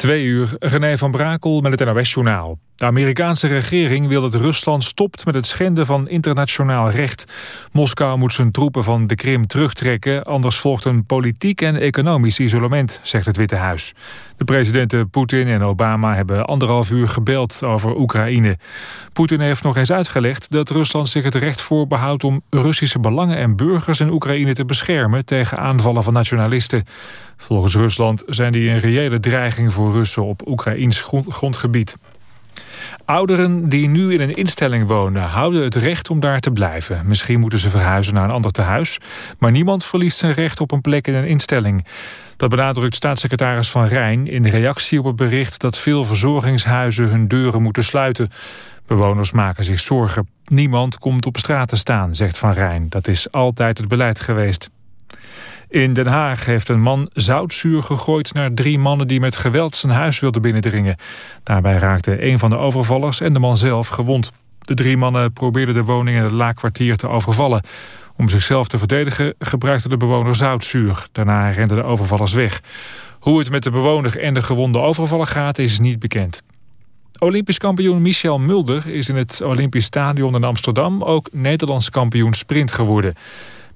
Twee uur, René van Brakel met het NOS-journaal. De Amerikaanse regering wil dat Rusland stopt met het schenden van internationaal recht. Moskou moet zijn troepen van de Krim terugtrekken... anders volgt een politiek en economisch isolement, zegt het Witte Huis. De presidenten Poetin en Obama hebben anderhalf uur gebeld over Oekraïne. Poetin heeft nog eens uitgelegd dat Rusland zich het recht voorbehoudt... om Russische belangen en burgers in Oekraïne te beschermen... tegen aanvallen van nationalisten. Volgens Rusland zijn die een reële dreiging voor Russen op Oekraïns grondgebied. Ouderen die nu in een instelling wonen houden het recht om daar te blijven. Misschien moeten ze verhuizen naar een ander tehuis. Maar niemand verliest zijn recht op een plek in een instelling. Dat benadrukt staatssecretaris Van Rijn in reactie op het bericht... dat veel verzorgingshuizen hun deuren moeten sluiten. Bewoners maken zich zorgen. Niemand komt op straat te staan, zegt Van Rijn. Dat is altijd het beleid geweest. In Den Haag heeft een man zoutzuur gegooid naar drie mannen die met geweld zijn huis wilden binnendringen. Daarbij raakte een van de overvallers en de man zelf gewond. De drie mannen probeerden de woning in het laakkwartier te overvallen. Om zichzelf te verdedigen gebruikte de bewoner zoutzuur. Daarna renden de overvallers weg. Hoe het met de bewoner en de gewonde overvaller gaat is niet bekend. Olympisch kampioen Michel Mulder is in het Olympisch Stadion in Amsterdam... ook Nederlands kampioen sprint geworden.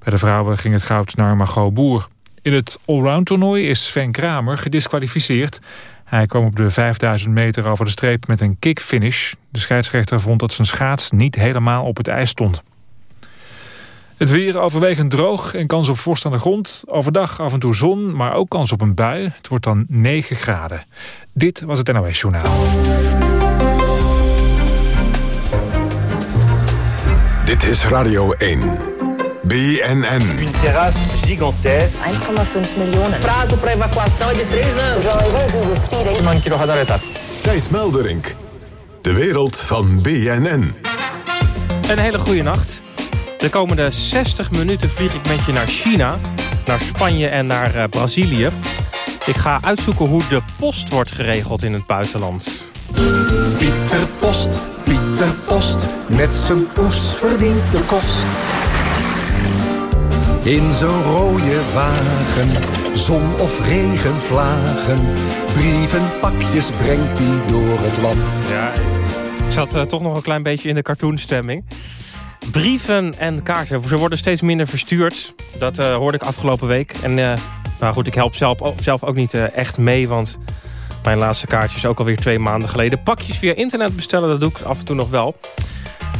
Bij de vrouwen ging het goud naar Margot Boer. In het allround toernooi is Sven Kramer gedisqualificeerd. Hij kwam op de 5000 meter over de streep met een kickfinish. De scheidsrechter vond dat zijn schaats niet helemaal op het ijs stond. Het weer overwegend droog en kans op vorst aan de grond. Overdag af en toe zon, maar ook kans op een bui. Het wordt dan 9 graden. Dit was het NOS Journaal. Dit is Radio 1. BNN. Une terrasse gigantesque. 1,5 miljoen. Prazo para evacuação é de 3 anos. Thijs Melderink. De wereld van BNN. Een hele goede nacht. De komende 60 minuten vlieg ik met je naar China, naar Spanje en naar uh, Brazilië. Ik ga uitzoeken hoe de post wordt geregeld in het buitenland. Pieter Post, Pieter Post, met zijn poes verdient de kost. In zijn rode wagen, zon of regenvlagen, brieven, pakjes brengt hij door het land. Ja, ik zat uh, toch nog een klein beetje in de cartoonstemming. Brieven en kaarten, ze worden steeds minder verstuurd. Dat uh, hoorde ik afgelopen week. En uh, nou goed, ik help zelf, zelf ook niet echt mee, want mijn laatste kaartje is ook alweer twee maanden geleden. Pakjes via internet bestellen, dat doe ik af en toe nog wel.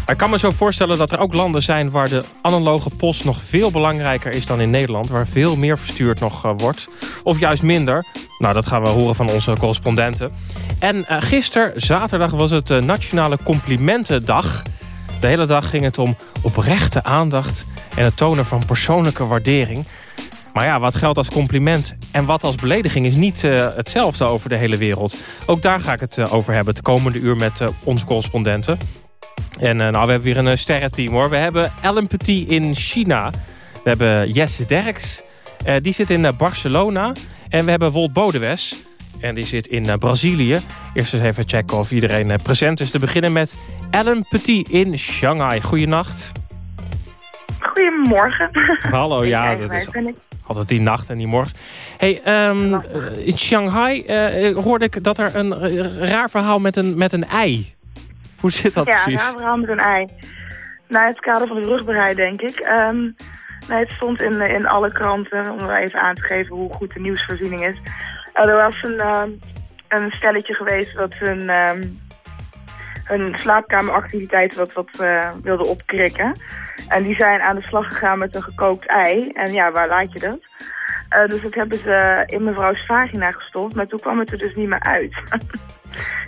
Ik kan me zo voorstellen dat er ook landen zijn... waar de analoge post nog veel belangrijker is dan in Nederland... waar veel meer verstuurd nog uh, wordt. Of juist minder. Nou, dat gaan we horen van onze correspondenten. En uh, gisteren, zaterdag, was het uh, Nationale Complimentendag. De hele dag ging het om oprechte aandacht... en het tonen van persoonlijke waardering... Maar ja, wat geldt als compliment en wat als belediging is niet hetzelfde over de hele wereld. Ook daar ga ik het over hebben het komende uur met onze correspondenten. En nou, we hebben weer een sterrenteam hoor. We hebben Ellen Petit in China. We hebben Jesse Derks. die zit in Barcelona. En we hebben Wolt Bodewes. En die zit in Brazilië. Eerst eens even checken of iedereen present is. Te beginnen met Ellen Petit in Shanghai. Goedenacht. Goedemorgen. Hallo, ja, dat is altijd die nacht en die morgen. Hey, um, in Shanghai uh, hoorde ik dat er een raar verhaal met een, met een ei. Hoe zit dat ja, precies? Ja, een verhaal met een ei. Nou, het kader van de rugbereid, denk ik. Um, nou, het stond in, in alle kranten, om even aan te geven hoe goed de nieuwsvoorziening is. Uh, er was een, uh, een stelletje geweest dat hun, um, hun slaapkameractiviteit wat, wat uh, wilde opkrikken. En die zijn aan de slag gegaan met een gekookt ei. En ja, waar laat je dat? Uh, dus dat hebben ze in mevrouws vagina gestopt. Maar toen kwam het er dus niet meer uit.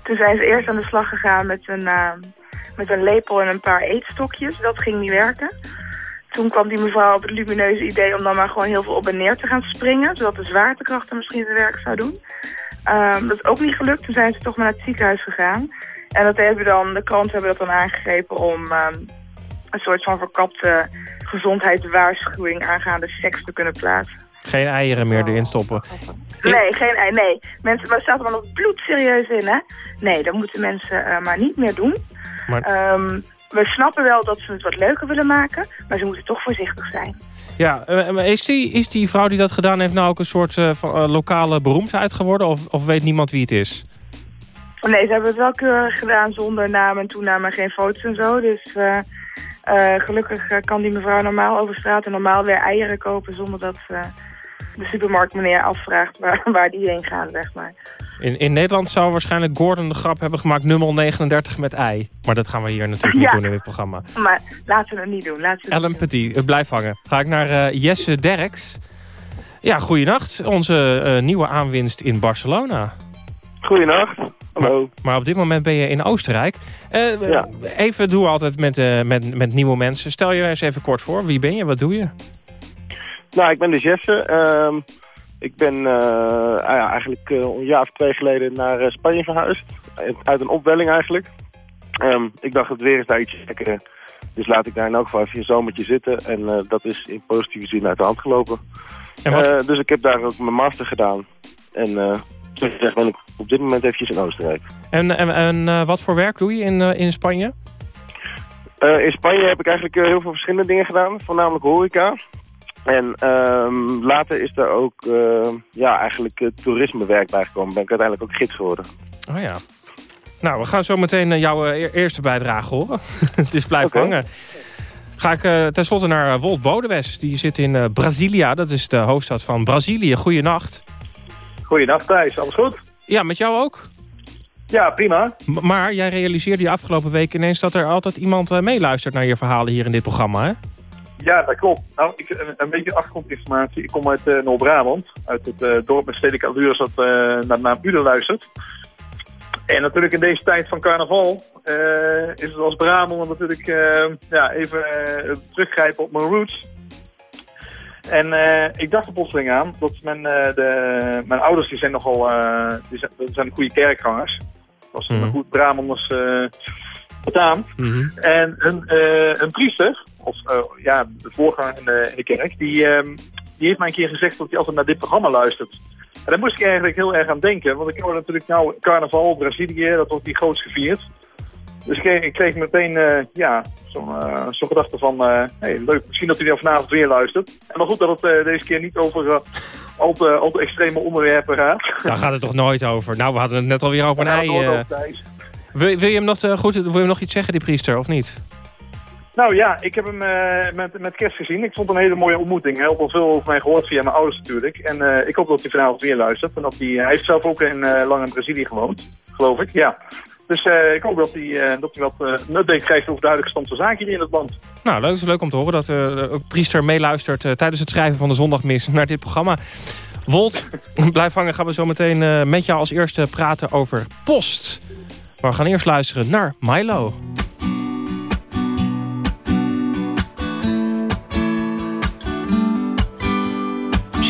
toen zijn ze eerst aan de slag gegaan met een, uh, met een lepel en een paar eetstokjes. Dat ging niet werken. Toen kwam die mevrouw op het lumineuze idee om dan maar gewoon heel veel op en neer te gaan springen. Zodat de zwaartekracht er misschien zijn werk zou doen. Uh, dat is ook niet gelukt. Toen zijn ze toch maar naar het ziekenhuis gegaan. En dat hebben dan, de kranten hebben dat dan aangegrepen om een soort van verkapte gezondheidswaarschuwing aangaande seks te kunnen plaatsen. Geen eieren meer erin stoppen. Nee, geen ei, nee. Mensen, maar staat er dan ook bloedserieus in, hè? Nee, dat moeten mensen uh, maar niet meer doen. Maar... Um, we snappen wel dat ze het wat leuker willen maken, maar ze moeten toch voorzichtig zijn. Ja, eh, is die, is die vrouw die dat gedaan heeft nou ook een soort eh, eh, lokale beroemdheid geworden? Of, of weet niemand wie het is? Nee, ze hebben het wel keurig gedaan zonder naam en toename en geen foto's en zo. Dus eh, eh, gelukkig eh, kan die mevrouw normaal over straat en normaal weer eieren kopen... zonder dat eh, de supermarktmeneer afvraagt waar, waar die heen gaan, zeg maar. In, in Nederland zou waarschijnlijk Gordon de grap hebben gemaakt... nummer 39 met ei. Maar dat gaan we hier natuurlijk niet Ja. doen in dit programma. Maar laten we het niet doen. Laten we het Ellen. Petit, het blijft hangen. Ga ik naar eh, Jesse Derks. Ja, goeienacht. Onze eh, nieuwe aanwinst in Barcelona. Goedenacht. Hallo. Maar op dit moment ben je in Oostenrijk. Eh, Ja. Even doen we altijd met, eh, met, met nieuwe mensen. Stel je eens even kort voor. Wie ben je? Wat doe je? Nou, ik ben dus Jesse. Ehm, ik ben eh, ah ja, eigenlijk eh, een jaar of twee geleden naar eh, Spanje verhuisd. Uit- een opwelling eigenlijk. Ehm, ik dacht, het weer is daar iets lekker. Dus laat ik daar in elk geval even een zomertje zitten. En dat is in positieve zin uit de hand gelopen. Wat, dus ik heb daar ook mijn master gedaan. En gezegd ben ik op dit moment eventjes in Oostenrijk. en en, en wat voor werk doe je in, in Spanje? In Spanje heb ik eigenlijk heel veel verschillende dingen gedaan, voornamelijk horeca. En ehm, later is er ook eh, ja, eigenlijk uh, toerismewerk bijgekomen. Ben ik uiteindelijk ook gids geworden. Oh ja. Nou, we gaan zo meteen eh, jouw eerste bijdrage horen. Het is blijf Oké. hangen. Ga ik tenslotte naar Wolt Bodewes. Die zit in Brasilia. Dat is de hoofdstad van Brazilië. Goeienacht. Goeiedag Thijs, alles goed? Ja, met jou ook? Ja, prima. M- maar jij realiseerde je afgelopen week ineens dat er altijd iemand meeluistert naar je verhalen hier in dit programma, hè? Ja, dat klopt. Nou, ik, een, een beetje achtergrondinformatie. Ik kom uit eh, Noord-Brabant, uit het eh, dorp met stedelijke allures dat eh, naar, naar Uden luistert. En natuurlijk in deze tijd van carnaval is het als Brabant natuurlijk ja, even teruggrijpen op mijn roots. En ik dacht er plotseling aan dat mijn, de, mijn ouders die zijn nogal uh, die zijn, dat zijn goede kerkgangers. Dat was een Mhm. goed Brabanders uh, betaamd. Mhm. En uh, een priester, of uh, ja, de voorganger in de, in de kerk, die, um, die heeft mij een keer gezegd dat hij altijd naar dit programma luistert. En daar moest ik eigenlijk heel erg aan denken, want ik hoor natuurlijk nou carnaval, Brazilië, dat wordt die groots gevierd. Dus ik kreeg, ik kreeg meteen uh, ja, zo'n uh, zo gedachte van, uh, hey, leuk, misschien dat hij vanavond weer luistert. En dan goed dat het deze keer niet over al, te, al te extreme onderwerpen gaat. Daar gaat het toch nooit over? Nou, we hadden het net alweer over. Over, wil, wil, je hem nog goed, wil je hem nog iets zeggen, die priester, of niet? Nou ja, ik heb hem uh, met, met kerst gezien. Ik vond een hele mooie ontmoeting. Hij al veel over mij gehoord via mijn ouders natuurlijk. En uh, ik hoop dat hij vanavond weer luistert. En dat hij, hij heeft zelf ook in, uh, lang in Brazilië gewoond, geloof ik. Ja. Dus ik hoop dat hij, dat hij wat een update krijgt over de huidige stand van zaken hier in het land. Nou, leuk, is leuk om te horen dat de priester meeluistert tijdens het schrijven van de zondagmis naar dit programma. Wolt, blijf hangen, gaan we zo meteen met jou als eerste praten over post. Maar we gaan eerst luisteren naar Milo.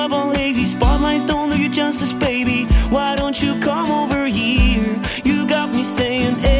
club all hazy. Spotlights don't do you justice, baby. Why don't you come over here? You got me saying, Ayo.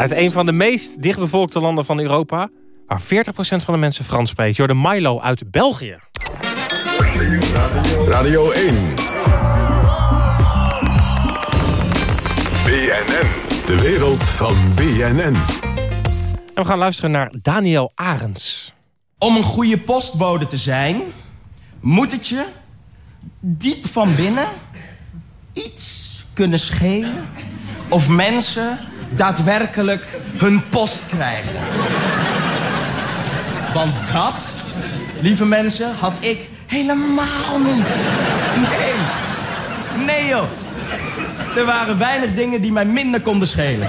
Uit een van de meest dichtbevolkte landen van Europa... waar 40% van de mensen Frans spreekt. Jorde Milo uit België. Radio 1. BNN. De wereld van BNN. En we gaan luisteren naar Daniel Arends. Om een goede postbode te zijn, moet het je diep van binnen iets kunnen schelen of mensen daadwerkelijk hun post krijgen. Want dat, lieve mensen, had ik helemaal niet. Nee. Nee joh. Er waren weinig dingen die mij minder konden schelen.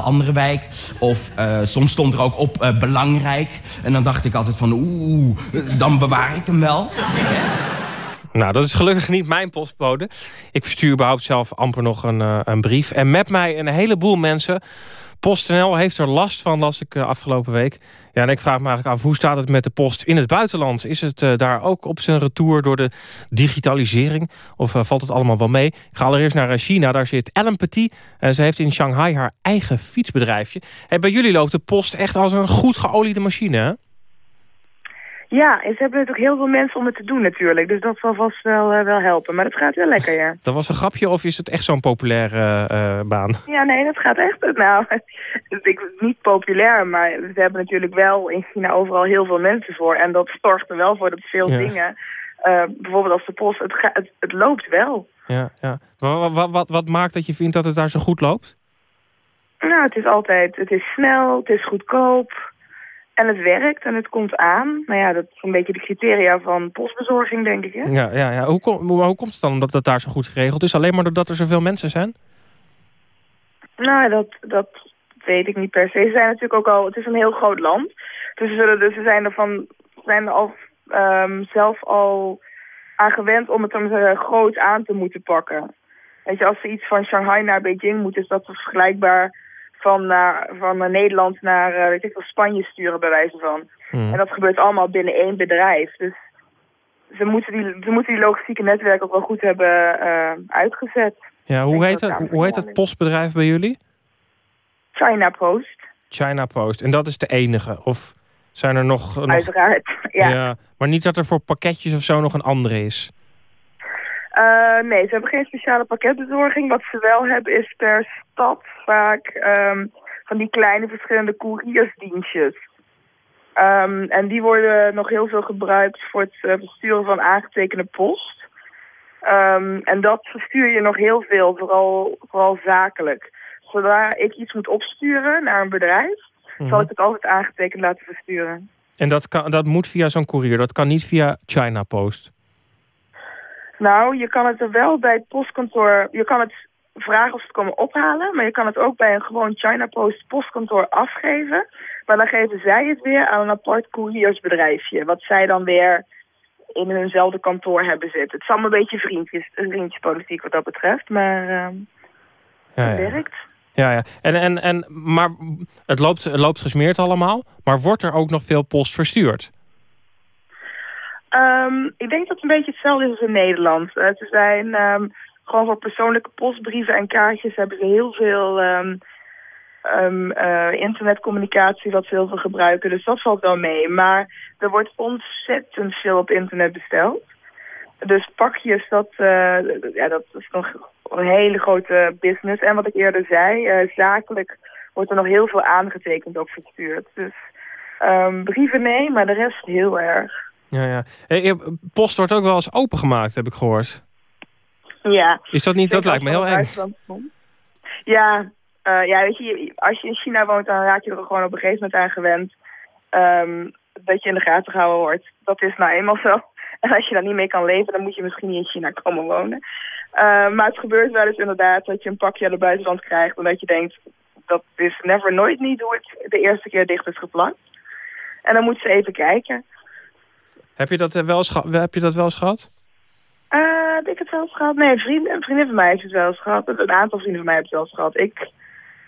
andere wijk. Of uh, soms stond er ook op uh, belangrijk. En dan dacht ik altijd van oeh, dan bewaar ik hem wel. Nou, dat is gelukkig niet mijn postbode. Ik verstuur überhaupt zelf amper nog een, uh, een brief. En met mij een heleboel mensen. PostNL heeft er last van, las ik afgelopen week. Ja, en ik vraag me eigenlijk af, hoe staat het met de post in het buitenland? Is het uh, daar ook op zijn retour door de digitalisering? Of uh, valt het allemaal wel mee? Ik ga allereerst naar China, daar zit Ellen Petit. Uh, ze heeft in Shanghai haar eigen fietsbedrijfje. Hey, bij jullie loopt de post echt als een goed geoliede machine, hè? Ja, en ze hebben natuurlijk heel veel mensen om het te doen natuurlijk. Dus dat zal vast wel, uh, wel helpen. Maar het gaat wel lekker, ja. Dat was een grapje of is het echt zo'n populaire uh, baan? Ja, nee, dat gaat echt. Nou, ik, niet populair, maar ze hebben natuurlijk wel in China overal heel veel mensen voor. En dat zorgt er wel voor dat veel ja. dingen... Uh, bijvoorbeeld als de post, het, ga, het, het loopt wel. Ja, ja. Wat, wat, wat, wat maakt dat je vindt dat het daar zo goed loopt? Nou, het is altijd, het is snel, het is goedkoop... En het werkt en het komt aan. Nou ja, dat is een beetje de criteria van postbezorging, denk ik. Hè? Ja, ja, ja. Hoe, kom, hoe, hoe komt het dan dat het daar zo goed geregeld is? Alleen maar doordat er zoveel mensen zijn? Nou, dat, dat weet ik niet per se. Ze zijn natuurlijk ook al... Het is een heel groot land. Dus ze, zullen, dus ze zijn er, van, zijn er al, um, zelf al aan gewend om het dan uh, groot aan te moeten pakken. Weet je, als ze iets van Shanghai naar Beijing moeten... is dat vergelijkbaar van, naar, van Nederland naar uh, weet ik wel, Spanje sturen, bij wijze van. Mm. En dat gebeurt allemaal binnen één bedrijf. Dus ze moeten die, ze moeten die logistieke netwerk ook wel goed hebben uh, uitgezet. Ja, hoe heet, het, hoe heet het postbedrijf bij jullie? China Post. China Post. En dat is de enige? Of zijn er nog... nog... Uiteraard, ja. ja. Maar niet dat er voor pakketjes of zo nog een andere is? Uh, nee, ze hebben geen speciale pakketbezorging. Wat ze wel hebben is per stad vaak ehm, van die kleine verschillende couriersdienstjes. Um, en die worden nog heel veel gebruikt voor het uh, versturen van aangetekende post. Um, en dat verstuur je nog heel veel, vooral, vooral zakelijk. Zodra ik iets moet opsturen naar een bedrijf, zal Mhm. ik het altijd aangetekend laten versturen. En dat, kan, dat moet via zo'n courier. Dat kan niet via China Post. Nou, je kan het er wel bij het postkantoor... Je kan het vragen of ze het komen ophalen... maar je kan het ook bij een gewoon China Post postkantoor afgeven. Maar dan geven zij het weer aan een apart couriersbedrijfje... wat zij dan weer in hunzelfde kantoor hebben zitten. Het is allemaal een beetje vriendjes, vriendjespolitiek wat dat betreft, maar Ja, het ja. werkt. Ja, ja. En, en, en, maar het loopt, het loopt gesmeerd allemaal. Maar wordt er ook nog veel post verstuurd? Ehm, ik denk dat het een beetje hetzelfde is als in Nederland. Ze zijn ehm, gewoon voor persoonlijke postbrieven en kaartjes hebben ze heel veel ehm, ehm, eh, internetcommunicatie wat ze heel veel gebruiken. Dus dat valt wel mee. Maar er wordt ontzettend veel op internet besteld. Dus pakjes, dat, eh, ja, dat is nog een hele grote business. En wat ik eerder zei, eh, zakelijk wordt er nog heel veel aangetekend ook verstuurd. Dus ehm, brieven nee, maar de rest heel erg. Ja, ja. Post wordt ook wel eens opengemaakt, heb ik gehoord. Ja. Is dat niet? Dat lijkt me heel eng. eng. Ja, eh, ja, weet je, als je in China woont, dan raak je er gewoon op een gegeven moment aan gewend. ehm, dat je in de gaten gehouden wordt. Dat is nou eenmaal zo. En als je daar niet mee kan leven, dan moet je misschien niet in China komen wonen. Eh, maar het gebeurt wel eens inderdaad dat je een pakje aan de buitenland krijgt. En dat je denkt, dat is never nooit niet hoe het de eerste keer dicht is geplakt. En dan moet ze even kijken. Heb je dat, eh, wel eens, heb je dat wel eens gehad? Eh, heb ik het wel eens gehad? Nee, een vriend, een vriendin van mij heeft het wel eens gehad. Een aantal vrienden van mij hebben het wel eens gehad. Ik,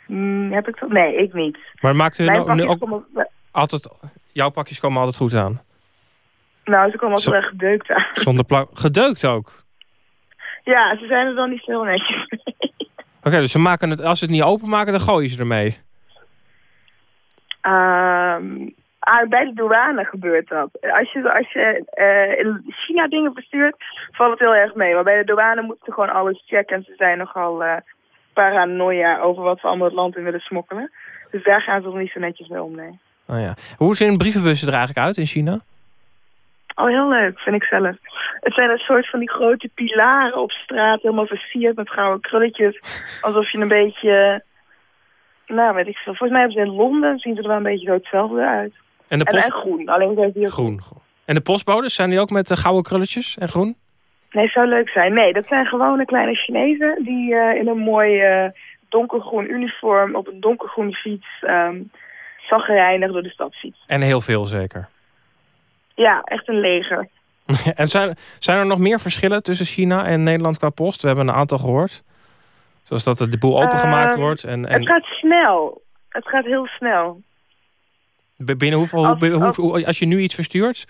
mm, heb ik dat? Nee, ik niet. Maar maakt u Mijn nou, ook komen, altijd... Jouw pakjes komen altijd goed aan. nou, ze komen altijd wel gedeukt aan. Zonder plak. Gedeukt ook. Ja, ze zijn er dan niet zo netjes mee. Oké, dus ze maken het, als ze het niet openmaken, dan gooien ze ermee. Ah, bij de douane gebeurt dat. Als je, als je eh, in China dingen verstuurt, valt het heel erg mee. Maar bij de douane moeten ze gewoon alles checken. En ze zijn nogal eh paranoia over wat we allemaal het land in willen smokkelen. Dus daar gaan ze er niet zo netjes mee om, nee. Oh, ja. Hoe zien brievenbussen er eigenlijk uit in China? Oh, heel leuk, vind ik zelf. Het zijn een soort van die grote pilaren op straat, helemaal versierd met gouden krulletjes. Alsof je een beetje, nou weet ik veel, volgens mij hebben ze in Londen, zien ze er wel een beetje zo hetzelfde uit. En de post... en groen, alleen Groen. En de postbodes, zijn die ook met de gouden krulletjes en groen? Nee, zou leuk zijn. Nee, dat zijn gewone kleine Chinezen die eh, in een mooi eh, donkergroen uniform op een donkergroene fiets um, zagrijnig door de stad fietsen. En heel veel zeker. Ja, echt een leger. en zijn, zijn er nog meer verschillen tussen China en Nederland qua post? We hebben een aantal gehoord. Zoals dat de boel opengemaakt Ehm, wordt. En, Het en gaat snel. Het gaat heel snel. Binnen hoeveel, als- hoe, hoe, als- hoe- als je nu iets verstuurt,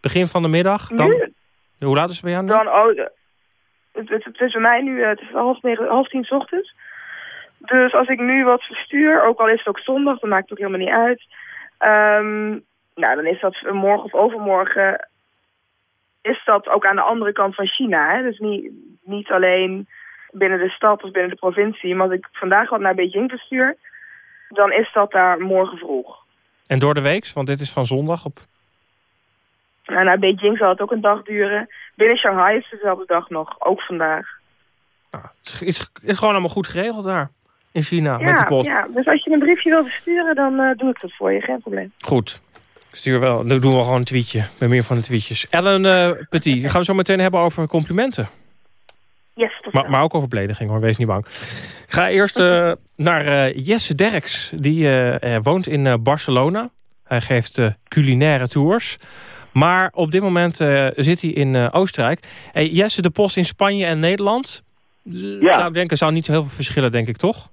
begin van de middag, dan... Nu? Hoe laat is het bij jou nu? Dan, oh, het, het, het is bij mij nu, eh, het is half, negen, half tien 's ochtends. Dus als ik nu wat verstuur, ook al is het ook zondag, dan maakt het ook helemaal niet uit. Ehm, nou, dan is dat morgen of overmorgen, is dat ook aan de andere kant van China. Hè? Dus niet, niet alleen binnen de stad of binnen de provincie. Maar als ik vandaag wat naar Beijing verstuur, dan is dat daar morgen vroeg. En door de week, want dit is van zondag op... Nou, naar Beijing zal het ook een dag duren. Binnen Shanghai is het dezelfde dag nog, ook vandaag. Het is, is gewoon allemaal goed geregeld daar. In China, met die Ja, post. ja, dus als je een briefje wil versturen, dan eh, doe ik dat voor je, geen probleem. Goed. Ik stuur wel, dan doen we gewoon een tweetje. Ben meer van de tweetjes. Ellen eh Petit, gaan we zo meteen hebben over complimenten. Yes, tot Maar, maar ook over belediging hoor, wees niet bang. Ik ga eerst eh, naar eh, Jesse Derks. Die eh, woont in eh, Barcelona. Hij geeft culinaire tours. Maar op dit moment eh, zit hij in eh, Oostenrijk. Hey, Jesse, de post in Spanje en Nederland... Ja. Zou ik denken, zou niet zo heel veel verschillen, denk ik, toch?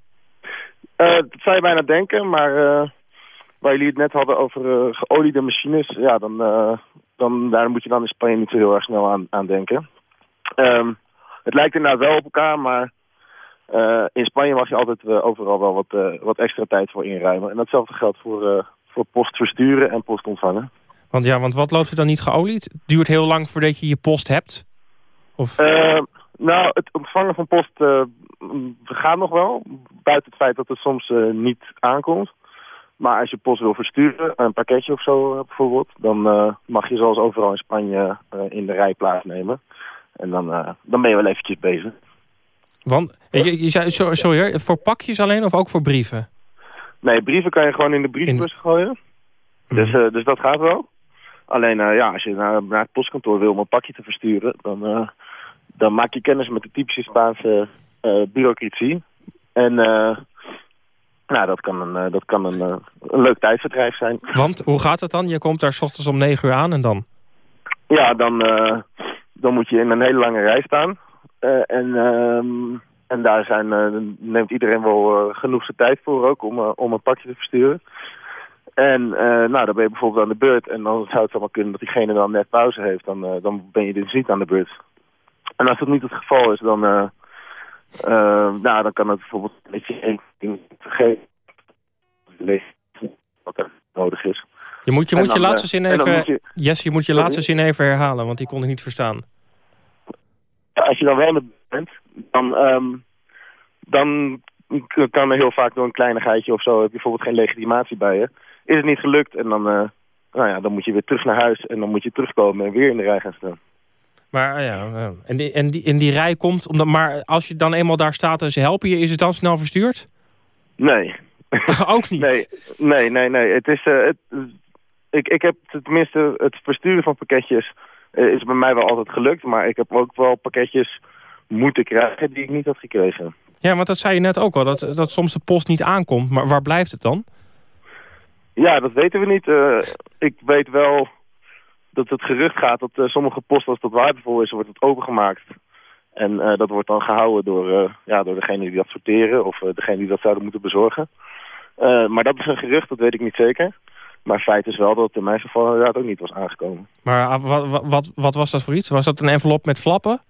Eh, dat zou je bijna denken, maar eh, waar jullie het net hadden over eh, geoliede machines, ja, dan, eh, dan, daar moet je dan in Spanje niet zo heel erg snel aan, aan denken. Ehm, het lijkt inderdaad wel op elkaar, maar eh, in Spanje mag je altijd eh, overal wel wat, eh, wat extra tijd voor inruimen. En datzelfde geldt voor, voor post versturen en post ontvangen. Want ja, want wat loopt er dan niet geolied? Het duurt heel lang voordat je je post hebt. Of... Nou, het ontvangen van post gaat nog wel. Buiten het feit dat het soms niet aankomt. Maar als je post wil versturen, een pakketje of zo bijvoorbeeld... dan mag je zoals overal in Spanje in de rij plaatsnemen. En dan, dan ben je wel eventjes bezig. Want, je, je zei, sorry, voor pakjes alleen of ook voor brieven? Nee, brieven kan je gewoon in de brievenbus in... gooien. Dus, dus dat gaat wel. Alleen ja, als je naar, naar het postkantoor wil om een pakje te versturen... dan dan maak je kennis met de typische Spaanse uh, bureaucratie. En nou, dat kan, een, dat kan een, een leuk tijdverdrijf zijn. Want hoe gaat het dan? Je komt daar s ochtends om negen uur aan en dan? Ja, dan, dan moet je in een hele lange rij staan. en, ehm, en daar zijn, neemt iedereen wel genoeg zijn tijd voor ook om, om een pakje te versturen. En nou, dan ben je bijvoorbeeld aan de beurt. En dan zou het zomaar kunnen dat diegene dan net pauze heeft. Dan, dan ben je dus niet aan de beurt. En als dat niet het geval is, dan, nou, dan kan het bijvoorbeeld een beetje één ding vergeten. Wat er nodig is. Je moet je, moet je laatste zin even... Je, yes, je moet je laatste zin even herhalen, want die kon ik niet verstaan. Als je dan wel bent, dan, um, dan kan er heel vaak door een kleinigheidje of zo... heb je bijvoorbeeld geen legitimatie bij je. Is het niet gelukt en dan, uh, nou ja, dan moet je weer terug naar huis... en dan moet je terugkomen en weer in de rij gaan staan. Maar ja, en die, en, die, in die rij komt, omdat, maar als je dan eenmaal daar staat en ze helpen je, is het dan snel verstuurd? Nee. Ook niet? Nee, nee, nee. nee. Het is, uh, het, ik, ik heb tenminste het versturen van pakketjes uh, is bij mij wel altijd gelukt. Maar ik heb ook wel pakketjes moeten krijgen die ik niet had gekregen. Ja, want dat zei je net ook al, dat, dat soms de post niet aankomt. Maar waar blijft het dan? Ja, dat weten we niet. Uh, ik weet wel dat het gerucht gaat dat uh, sommige post als dat waardevol is, wordt het opengemaakt. En uh, dat wordt dan gehouden door, ja, door degene die dat sorteren of degene die dat zouden moeten bezorgen. maar dat is een gerucht, dat weet ik niet zeker. Maar feit is wel dat het in mijn geval inderdaad ook niet was aangekomen. Maar wat, wat, wat was dat voor iets? Was dat een envelop met flappen?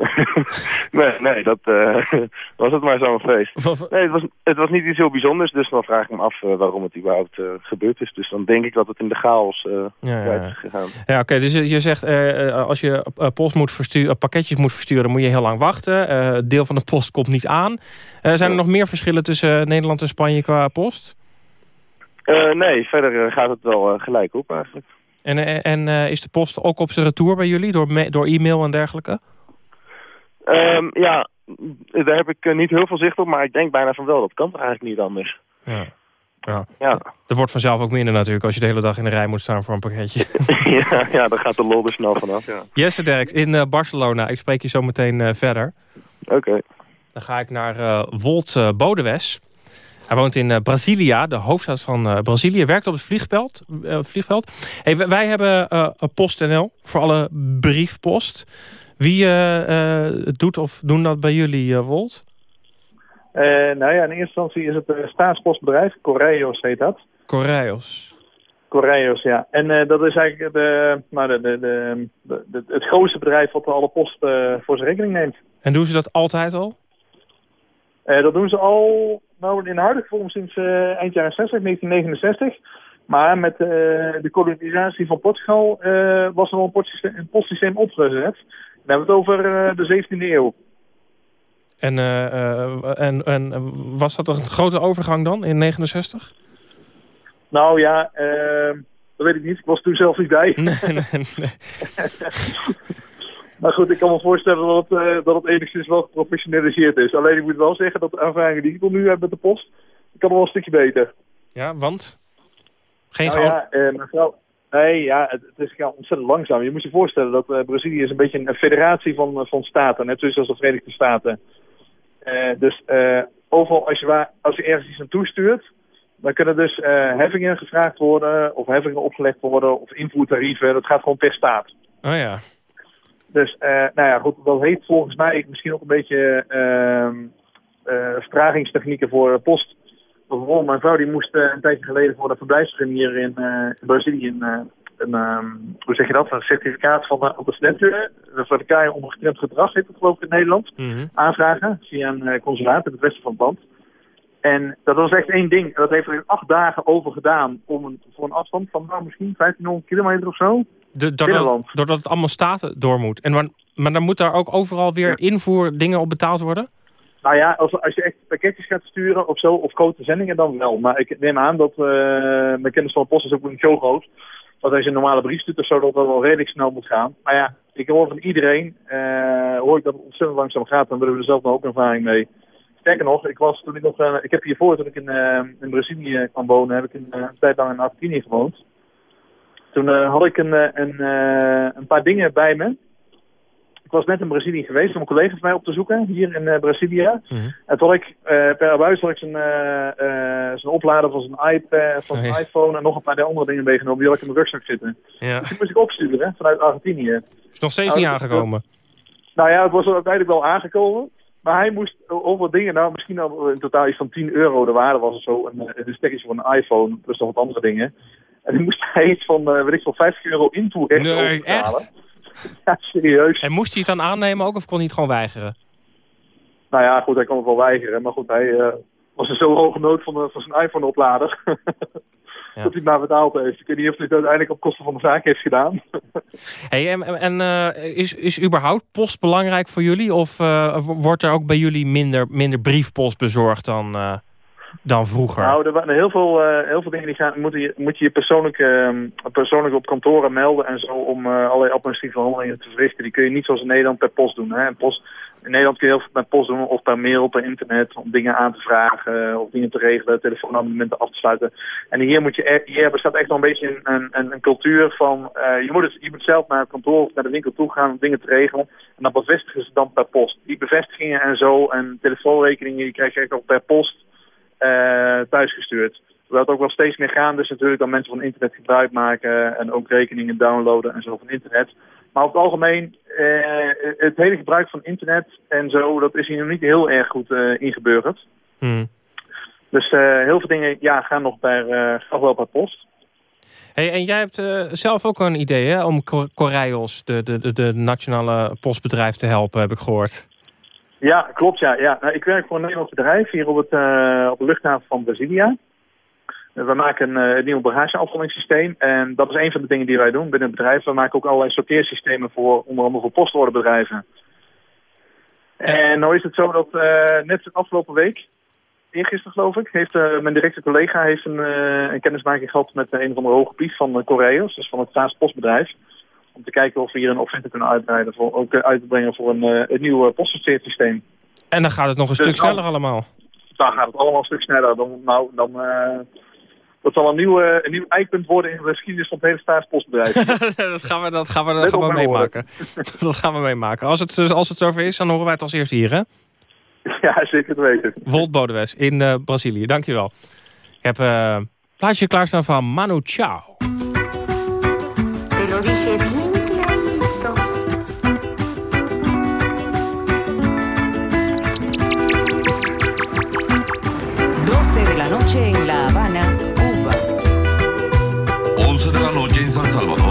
nee, nee, dat uh, was het maar zo'n feest. Nee, het was, het was niet iets heel bijzonders, dus dan vraag ik me af uh, waarom het überhaupt uh, gebeurd is. Dus dan denk ik dat het in de chaos ja, ja, is gegaan. Ja, oké, okay, dus je zegt als je post moet versturen, pakketjes moet versturen, dan moet je heel lang wachten. deel van de post komt niet aan. zijn er nog meer verschillen tussen Nederland en Spanje qua post? Nee, verder gaat het wel gelijk op eigenlijk. En, en is de post ook op zijn retour bij jullie, door, door e-mail en dergelijke? Um, ja, daar heb ik uh, niet heel veel zicht op, maar ik denk bijna van wel. Dat kan toch eigenlijk niet anders. Ja. Ja. ja. Dat wordt vanzelf ook minder natuurlijk als je de hele dag in de rij moet staan voor een pakketje. ja, ja, dan gaat de lol er snel vanaf. Ja. Jesse Derks in uh, Barcelona. Ik spreek je zo meteen uh, verder. Oké. Dan ga ik naar Wolt Bodewes. Hij woont in Brasilia, de hoofdstad van Brazilië. Werkt op het vliegveld. vliegveld. Hey, wij hebben PostNL voor alle briefpost. Wie doet of doen dat bij jullie, Wolt? nou ja, in eerste instantie is het een staatspostbedrijf. Correios heet dat. Correios. Correios, ja. En dat is eigenlijk de, nou, de, de, de, het grootste bedrijf wat alle post voor zijn rekening neemt. En doen ze dat altijd al? Dat doen ze al, nou in de huidige vorm sinds eind jaren 60, 1969. Maar met de kolonisatie van Portugal was er al een, een postsysteem opgezet. Dan hebben we het over de 17e eeuw. En, en, en was dat een grote overgang dan in 69? Nou ja, dat weet ik niet. Ik was toen zelf niet bij. Nee, nee, nee. maar goed, ik kan me voorstellen dat het, dat het enigszins wel geprofessionaliseerd is. Alleen ik moet wel zeggen dat de ervaringen die ik tot nu heb met de post, kan nog wel een stukje beter. Ja, want? Geen nou, ja, mevrouw, Nee, ja, het, het is ontzettend langzaam. Je moet je voorstellen dat uh, Brazilië is een beetje een federatie van, eh, van staten, net zoals de Verenigde Staten. Dus overal als je, waar, als je ergens iets naartoe stuurt, dan kunnen dus heffingen gevraagd worden, of heffingen opgelegd worden, of invoertarieven. Dat gaat gewoon per staat. Oh ja. Dus, nou ja, goed, dat heet volgens mij misschien ook een beetje ehm, vertragingstechnieken voor post bijvoorbeeld mijn vrouw die moest een tijdje geleden voor de verblijfsvergunning hier in, in Brazilië een, een um, hoe zeg je dat, een certificaat van de antecedenten, de verklaring onder getremd gedrag heet het geloof ik in Nederland, mm -hmm. aanvragen via een consulaat in het westen van het land. En dat was echt één ding. Dat heeft er in acht dagen over gedaan om een, voor een afstand van nou, misschien 1500 kilometer of zo. De, doordat, doordat het allemaal staten door moet. En maar, Maar dan moet daar ook overal weer invoer dingen op betaald worden? Nou ja, als, als je echt pakketjes gaat sturen of zo, of grote zendingen, dan wel. Maar ik neem aan dat uh, mijn kennis van de post is ook niet zo groot. Dat als je een normale brief stuurt of zo, dat dat wel redelijk snel moet gaan. Maar ja, ik hoor van iedereen, uh, hoor ik dat het ontzettend langzaam gaat. Dan hebben we er zelf nog ook ervaring mee. Sterker nog, ik was toen ik nog, uh, ik heb hiervoor toen ik in, in Brazilië kwam wonen, heb ik een, een tijd lang in Argentinië gewoond. Toen had ik een, een, een paar dingen bij me. Ik was net in Brazilië geweest om een collega van mij op te zoeken, hier in uh, Brazilië. En toen ik uh, per abuis had ik zijn, zijn oplader van zijn iPad, van zijn iPhone en nog een paar andere dingen meegenomen. Die had ik in mijn rugzak zitten. Ja. Dus die moest ik opsturen vanuit Argentinië. Is nog steeds nou, niet aangekomen? Nou ja, het was uiteindelijk wel aangekomen. Maar hij moest over dingen, nou misschien al in totaal iets van 10 euro de waarde was of zo. Een, een voor een iPhone, plus nog wat andere dingen. En dan moest hij iets van, weet ik veel, 50 euro intoer nee, echt? Ja, serieus. En moest hij het dan aannemen ook of kon hij het gewoon weigeren? Nou ja, goed, hij kon het wel weigeren. Maar goed, hij uh, was er zo hoge nood van, van zijn iPhone-oplader. ja. Dat hij het maar betaald heeft. Ik weet niet of hij het uiteindelijk op kosten van de zaak heeft gedaan. hey, en en uh, is, is überhaupt post belangrijk voor jullie? Of uh, wordt er ook bij jullie minder, minder briefpost bezorgd dan dan vroeger? Nou, er waren heel veel, uh, heel veel dingen die gaan, moet je, moet je je persoonlijk, uh, persoonlijk op kantoren melden en zo om uh, allerlei administratieve handelingen te verrichten. Die kun je niet zoals in Nederland per post doen. Hè? Post, in Nederland kun je heel veel per post doen of per mail, per internet, om dingen aan te vragen of dingen te regelen, telefoonabonnementen af te sluiten. En hier, moet je, hier bestaat echt wel een beetje een, een, een cultuur van, je, moet het, je moet zelf naar het kantoor of naar de winkel toe gaan om dingen te regelen. En dan bevestigen ze dan per post. Die bevestigingen en zo en telefoonrekeningen, die krijg je echt ook per post thuisgestuurd. Terwijl het ook wel steeds meer gaande is natuurlijk dat mensen van internet gebruik maken en ook rekeningen downloaden en zo van internet. Maar op het algemeen, uh, het hele gebruik van internet en zo, dat is hier nog niet heel erg goed uh, ingeburgerd. Hmm. Dus heel veel dingen ja, gaan nog, per, wel per post. Hey, en jij hebt zelf ook een idee hè, om Correios, de, de, de nationale postbedrijf, te helpen, heb ik gehoord. Ja, klopt. Ja. Ja. Nou, ik werk voor een Nederlands bedrijf hier op, het, uh, op de luchthaven van Brasilia. We maken een uh, nieuw bagageafvallingssysteem en dat is een van de dingen die wij doen binnen het bedrijf. We maken ook allerlei sorteersystemen voor onder andere voor postorderbedrijven. En nou is het zo dat uh, net de afgelopen week, eergisteren geloof ik, heeft mijn directe collega heeft een, een kennismaking gehad met een van de hoge pief van Correos, dus van het staatspostbedrijf om te kijken of we hier een offerte kunnen uitbreiden voor ook uit te brengen voor een, uh, een nieuw postsorteersysteem. En dan gaat het nog een dus stuk sneller allemaal. Dan gaat het allemaal een stuk sneller. Dan, nou, dan, uh, dat zal een nieuw, uh, een nieuw eikpunt worden in de geschiedenis van het hele staatspostbedrijf. dat gaan we, dat gaan we, dat gaan we meemaken. dat gaan we meemaken. Als het, als het zover is, dan horen wij het als eerste hier, hè? Ja, zeker te weten. Wolt Bodewes in uh, Brazilië. Dankjewel. Ik heb uh, een plaatje klaarstaan van Manu Chao. Noche en La Habana, Cuba. 11 de la noche en San Salvador,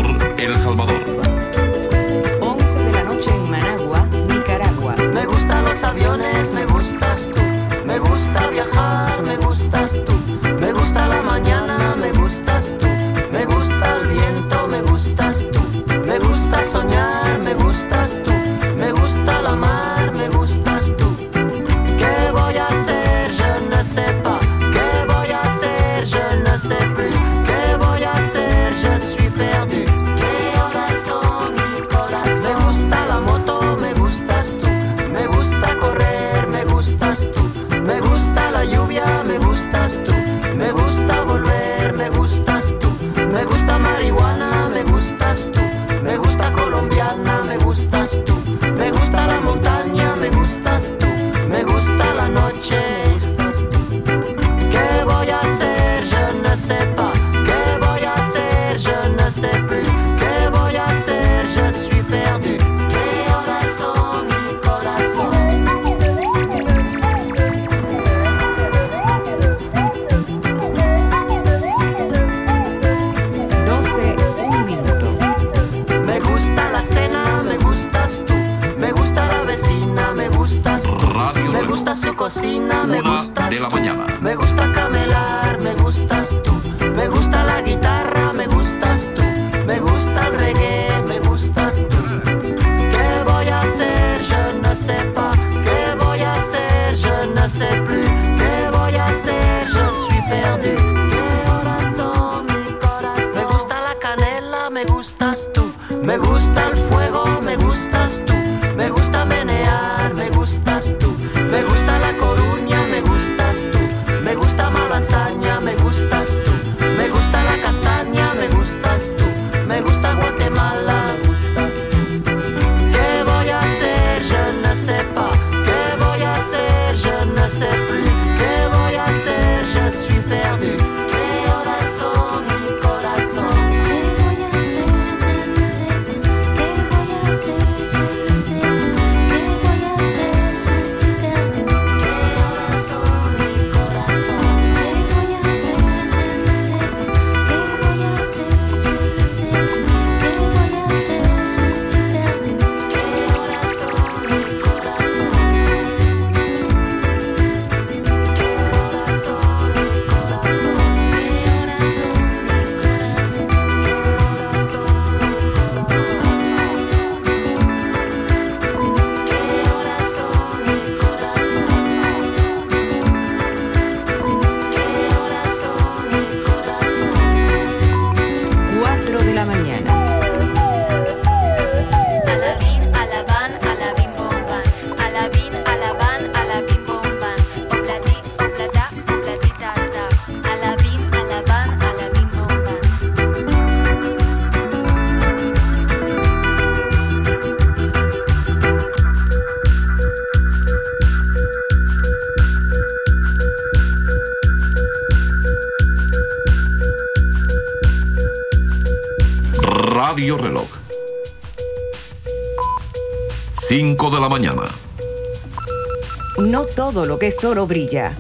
tesoro brilla.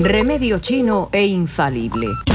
Remedio chino e infalible.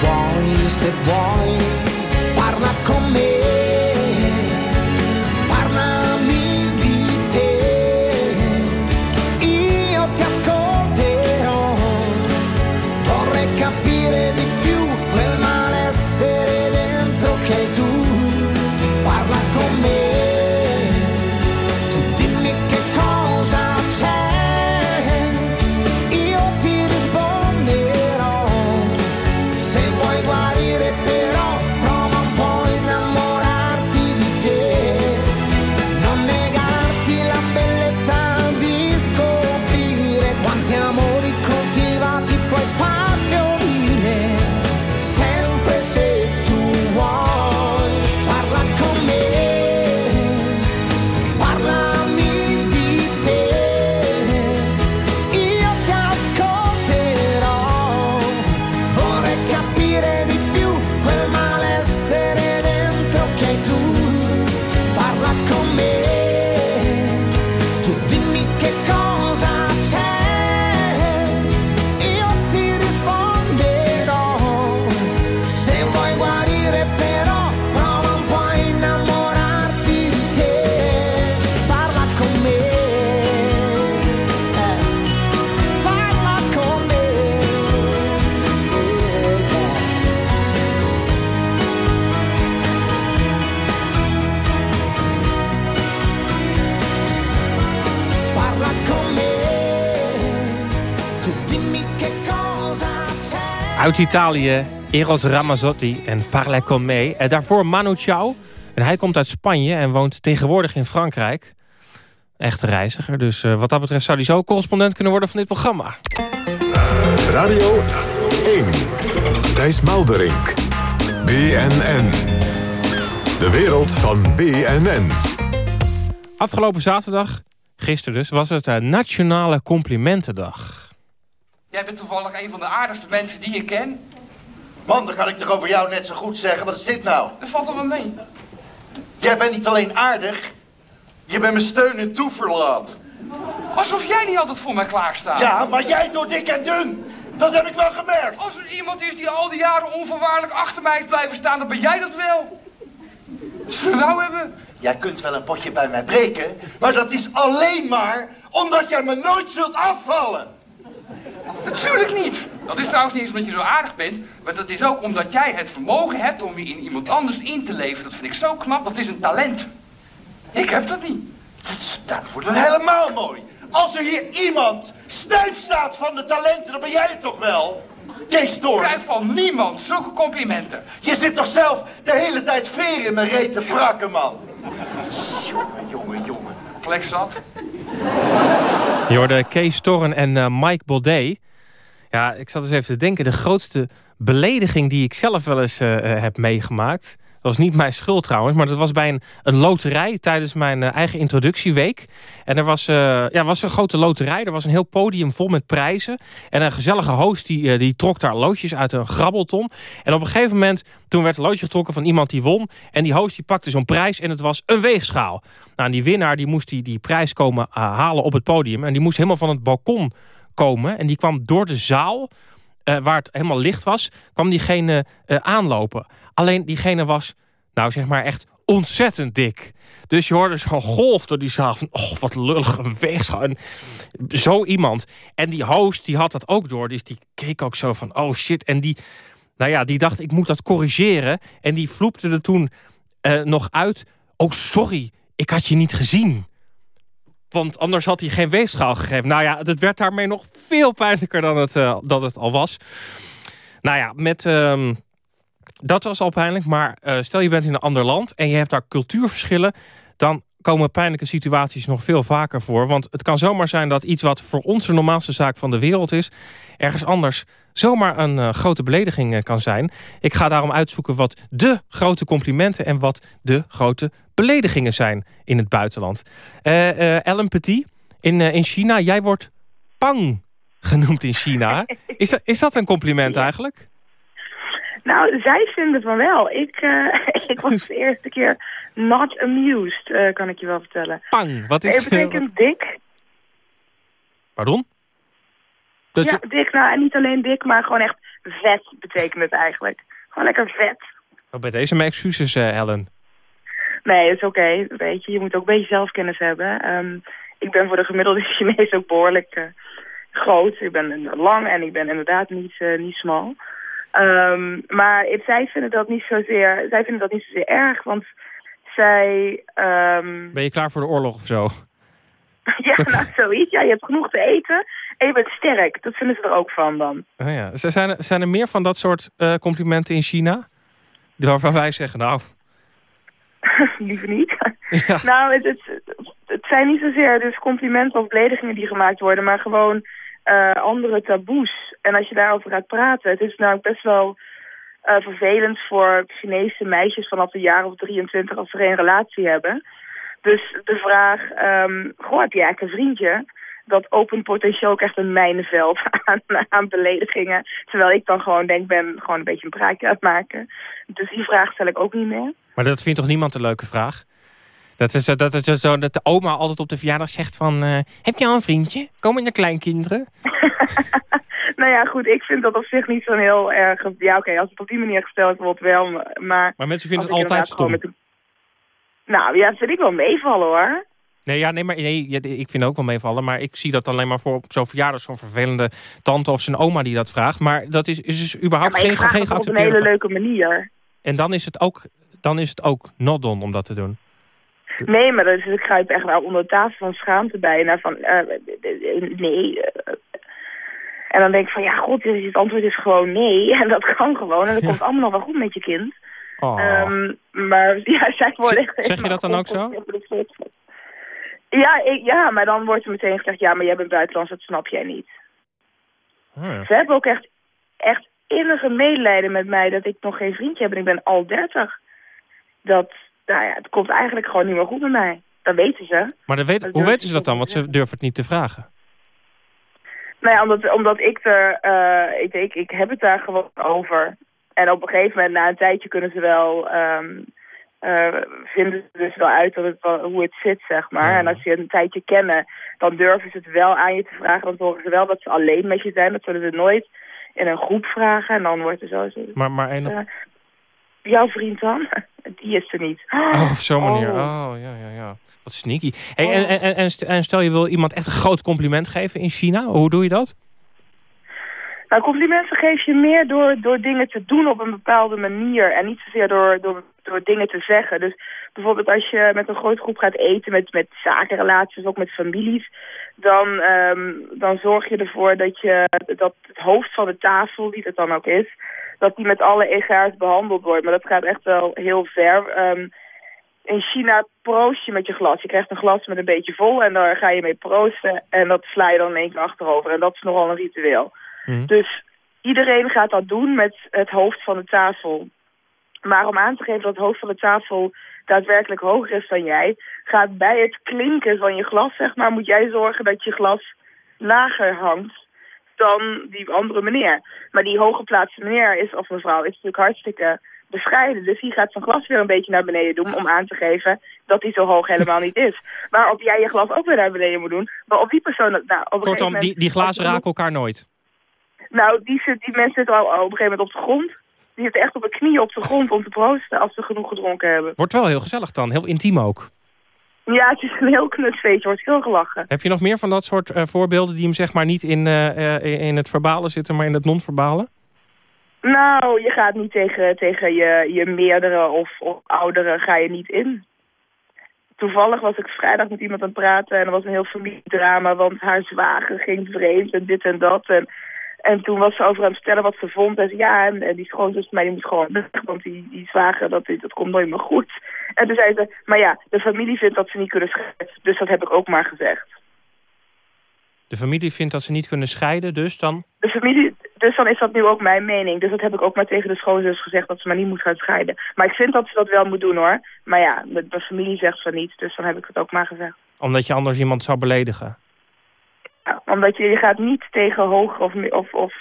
Vuoi, se vuoi. Parla con me. Uit Italië, Eros Ramazzotti en Parla con me. En daarvoor Manu Chao. En hij komt uit Spanje en woont tegenwoordig in Frankrijk. Echte reiziger, dus eh, wat dat betreft zou hij zo correspondent kunnen worden van dit programma. Radio 1. Thijs Maalderink. BNN. De wereld van BNN. Afgelopen zaterdag, gisteren dus, was het eh, Nationale Complimentendag. Jij bent toevallig een van de aardigste mensen die ik ken. Man, dan kan ik toch over jou net zo goed zeggen. Wat is dit nou? Dat valt er wel mee. Jij bent niet alleen aardig, je bent mijn steun en toeverlaat. Alsof jij niet altijd voor mij klaarstaat. Ja, maar jij door dik en dun. Dat heb ik wel gemerkt. Als er iemand is die al die jaren onvoorwaardelijk achter mij is blijven staan, dan ben jij dat wel. Zullen we nou hebben? Jij kunt wel een potje bij mij breken, maar dat is alleen maar omdat jij me nooit zult afvallen. Natuurlijk niet. Dat is trouwens niet eens omdat je zo aardig bent, maar dat is ook omdat jij het vermogen hebt om je in iemand anders in te leven. Dat vind ik zo knap, dat is een talent. Ik heb dat niet. Dat wordt het helemaal mooi. Als er hier iemand stijf staat van de talenten, dan ben jij het toch wel? Kees Toorn. Ik krijg van niemand zulke complimenten. Je zit toch zelf de hele tijd veer in mijn reet te prakken, man. Jongen, jongen, jongen. Plek zat. Je hoorde Kees Torren en eh, Mike Baudet. Ja, ik zat eens even te denken. De grootste belediging die ik zelf wel eens eh, eh, heb meegemaakt... Dat was niet mijn schuld trouwens, maar dat was bij een, een loterij tijdens mijn eh, eigen introductieweek. En er was, eh, ja, was een grote loterij. Er was een heel podium vol met prijzen. En een gezellige host die, eh, die trok daar loodjes uit een grabbelton. En op een gegeven moment, toen werd een loodje getrokken van iemand die won. En die host die pakte zo'n prijs en het was een weegschaal. Nou, en die winnaar die moest die, die prijs komen halen op het podium. En die moest helemaal van het balkon komen. En die kwam door de zaal... waar het helemaal licht was, kwam diegene aanlopen. Alleen diegene was, nou zeg maar echt ontzettend dik. Dus je hoorde zo'n golf door die zaal van, oh wat lullig, een weegschaal. En zo iemand. En die host, die had dat ook door. Dus die keek ook zo van, oh shit. En die, nou ja, die dacht, ik moet dat corrigeren. En die vloepte er toen uh, nog uit, oh sorry, ik had je niet gezien. Want anders had hij geen weegschaal gegeven. Nou ja, het werd daarmee nog veel pijnlijker dan het, dan het al was. Nou ja, met... Uh, dat was al pijnlijk, maar uh, stel je bent in een ander land... en je hebt daar cultuurverschillen... dan komen pijnlijke situaties nog veel vaker voor. Want het kan zomaar zijn dat iets wat voor ons de normaalste zaak van de wereld is... ergens anders zomaar een uh, grote belediging uh, kan zijn. Ik ga daarom uitzoeken wat de grote complimenten... en wat de grote beledigingen zijn in het buitenland. Ellen Petit, in, in China, jij wordt pang genoemd in China. Is dat, is dat een compliment eigenlijk? Nou, zij vinden van wel. Ik, ik was de eerste keer not amused, uh, kan ik je wel vertellen. Pang, wat is... Het betekent wat... dik. Pardon? Dat ja, je... dik. Nou, en niet alleen dik, maar gewoon echt vet betekent het eigenlijk. Gewoon lekker vet. Oh, bij deze mijn excuses, uh, Helen. Nee, het is oké. Okay. Weet je, je moet ook een beetje zelfkennis hebben. Um, ik ben voor de gemiddelde Chinees ook behoorlijk groot. Ik ben lang en ik ben inderdaad niet, niet smal. Um, maar zij vinden dat niet zozeer, zij vinden dat niet zozeer erg, want zij... Um... Ben je klaar voor de oorlog of zo? ja, nou zoiets. Ja, je hebt genoeg te eten en je bent sterk. Dat vinden ze er ook van dan. Oh ja. Zijn er, zijn er meer van dat soort uh, complimenten in China? Waarvan wij zeggen, nou... Liever niet. Ja. Nou, het, het, het zijn niet zozeer dus complimenten of beledigingen die gemaakt worden, maar gewoon uh, andere taboes. En als je daarover gaat praten, het is nou best wel uh, vervelend voor Chinese meisjes vanaf de jaar of 23 als ze geen relatie hebben. Dus de vraag, um, goh, heb je eigenlijk een vriendje? Dat opent potentieel ook echt een mijnenveld aan, aan beledigingen. Terwijl ik dan gewoon denk, ben gewoon een beetje een praatje uitmaken. Dus die vraag stel ik ook niet meer. Maar dat vindt toch niemand een leuke vraag? Dat is, dat is zo dat de oma altijd op de verjaardag zegt van... Uh, heb je al een vriendje? Komen je kleinkinderen? nou ja, goed, ik vind dat op zich niet zo'n heel erg... Ja, oké, okay, als het op die manier gesteld wordt wel, maar... Maar mensen vinden het altijd stom. Met... Nou, ja, vind ik wel meevallen hoor. Nee, ja, nee, maar nee, ik vind ook wel meevallen. Maar ik zie dat alleen maar voor op zo'n verjaardag zo'n vervelende tante of zijn oma die dat vraagt. Maar dat is, is dus überhaupt ja, geen, geen op een hele leuke manier. En dan is het ook, dan is het ook not done om dat te doen. Nee, maar dus, ik kruip echt wel onder de tafel van schaamte bijna. Van, uh, nee. En dan denk ik van, ja, god, het antwoord is gewoon nee. En dat kan gewoon. En dat komt allemaal nog wel goed met je kind. Oh. Um, maar ja, zij worden... Z zeg je dat dan ook zo? Ja, ik, ja, maar dan wordt er meteen gezegd, ja, maar jij bent buitenlands, dat snap jij niet. Oh ja. Ze hebben ook echt, echt innige medelijden met mij dat ik nog geen vriendje heb en ik ben al dertig. Dat, nou ja, het komt eigenlijk gewoon niet meer goed met mij. Dat weten ze. Maar dat weet, dat hoe weten ze dat dan? Want ze durven het niet te vragen. Nou ja, omdat, omdat ik er, uh, ik, ik, ik heb het daar gewoon over. En op een gegeven moment, na een tijdje, kunnen ze wel, um, uh, vinden ze dus wel uit dat het wel, hoe het zit, zeg maar. Ja. En als je een tijdje kennen, dan durven ze het wel aan je te vragen. Dan zorgen ze wel dat ze alleen met je zijn. Dat zullen ze nooit in een groep vragen. En dan wordt er zo... maar, maar en... Jouw vriend dan? Die is er niet. Oh, op zo'n manier. Oh. oh, ja, ja, ja. Wat sneaky. Hey, en, en, en, en stel je wil iemand echt een groot compliment geven in China. Hoe doe je dat? Nou, complimenten geef je meer door, door dingen te doen op een bepaalde manier. En niet zozeer door, door, door dingen te zeggen. Dus bijvoorbeeld als je met een grote groep gaat eten, met, met zakenrelaties, ook met families. Dan, ehm, dan zorg je ervoor dat, je, dat het hoofd van de tafel, wie het dan ook is, dat die met alle egaars behandeld wordt. Maar dat gaat echt wel heel ver. Ehm, in China proost je met je glas. Je krijgt een glas met een beetje vol en daar ga je mee proosten. En dat sla je dan in één keer achterover. En dat is nogal een ritueel. Dus iedereen gaat dat doen met het hoofd van de tafel. Maar om aan te geven dat het hoofd van de tafel daadwerkelijk hoger is dan jij... gaat bij het klinken van je glas, zeg maar, moet jij zorgen dat je glas lager hangt dan die andere meneer. Maar die hooggeplaatste meneer is, of mevrouw is natuurlijk hartstikke bescheiden. Dus die gaat zijn glas weer een beetje naar beneden doen om aan te geven dat hij zo hoog helemaal niet is. Waarop jij je glas ook weer naar beneden moet doen. Maar op die persoon... Nou, op een gegeven Kortom, moment- die, die glazen raken elkaar nooit. Nou, die, zit, die mensen zitten al op een gegeven moment op de grond. Die zitten echt op de knieën op de grond om te proosten als ze genoeg gedronken hebben. Wordt wel heel gezellig dan, heel intiem ook. Ja, het is een heel knutsfeestje, wordt heel gelachen. Heb je nog meer van dat soort eh, voorbeelden die hem zeg maar niet in, eh, eh, in het verbale zitten, maar in het non-verbale? Nou, je gaat niet tegen, tegen je, je meerdere of, of ouderen ga je niet in. Toevallig was ik vrijdag met iemand aan het praten en er was een heel familiedrama, want haar zwager ging vreemd en dit en dat. En, en toen was ze over aan het vertellen wat ze vond. En ze, ja, en, en die schoonzus mij die moet gewoon weg, want die, die zwager, dat, dat komt nooit meer goed. En toen zei ze, maar ja, de familie vindt dat ze niet kunnen scheiden, dus dat heb ik ook maar gezegd. De familie vindt dat ze niet kunnen scheiden, dus dan... De familie, dus dan is dat nu ook mijn mening. Dus dat heb ik ook maar tegen de schoonzus gezegd dat ze maar niet moet gaan scheiden. Maar ik vind dat ze dat wel moet doen hoor. Maar ja, de, de familie zegt van niet, dus dan heb ik het ook maar gezegd. Omdat je anders iemand zou beledigen. Ja, omdat je, je gaat niet tegen hoger of, of, of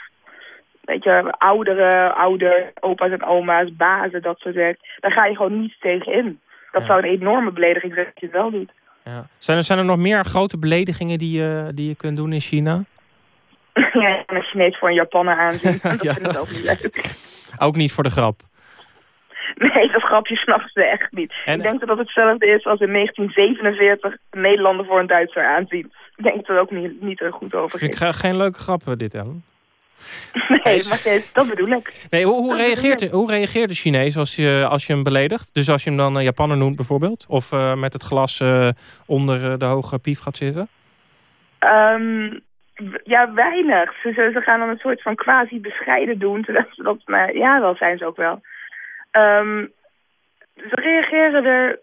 weet je, oudere, ouder, opa's en oma's, bazen, dat soort werk. Daar ga je gewoon niet tegen in. Dat zou een enorme belediging zijn als je het wel doet. Ja. Zijn, er, zijn er nog meer grote beledigingen die je, die je kunt doen in China? ja, en een Chinees voor een Japanner aanzien. Dat Ja. vind ik ook niet leuk. Ook niet voor de grap. Nee, dat grapje snappen ze echt niet. En- Ik denk dat dat hetzelfde is als in 1947 een Nederlander voor een Duitser aanzien. Ik denk het ook niet, niet er goed over ik ge- geen leuke grap, eh, dit, Ellen. Nee, maar dat bedoel ik. Nee, hoe, hoe, reageert, de- hoe reageert de Chinees als je, als je hem beledigt? Dus als je hem dan Japanner noemt bijvoorbeeld? Of eh, met het glas eh, onder de hoge pief gaat zitten? Ehm, ja, weinig. Ze, ze, ze gaan dan een soort van quasi bescheiden doen. Terwijl ze dat, maar ja, wel zijn ze ook wel. Ehm, ze reageren er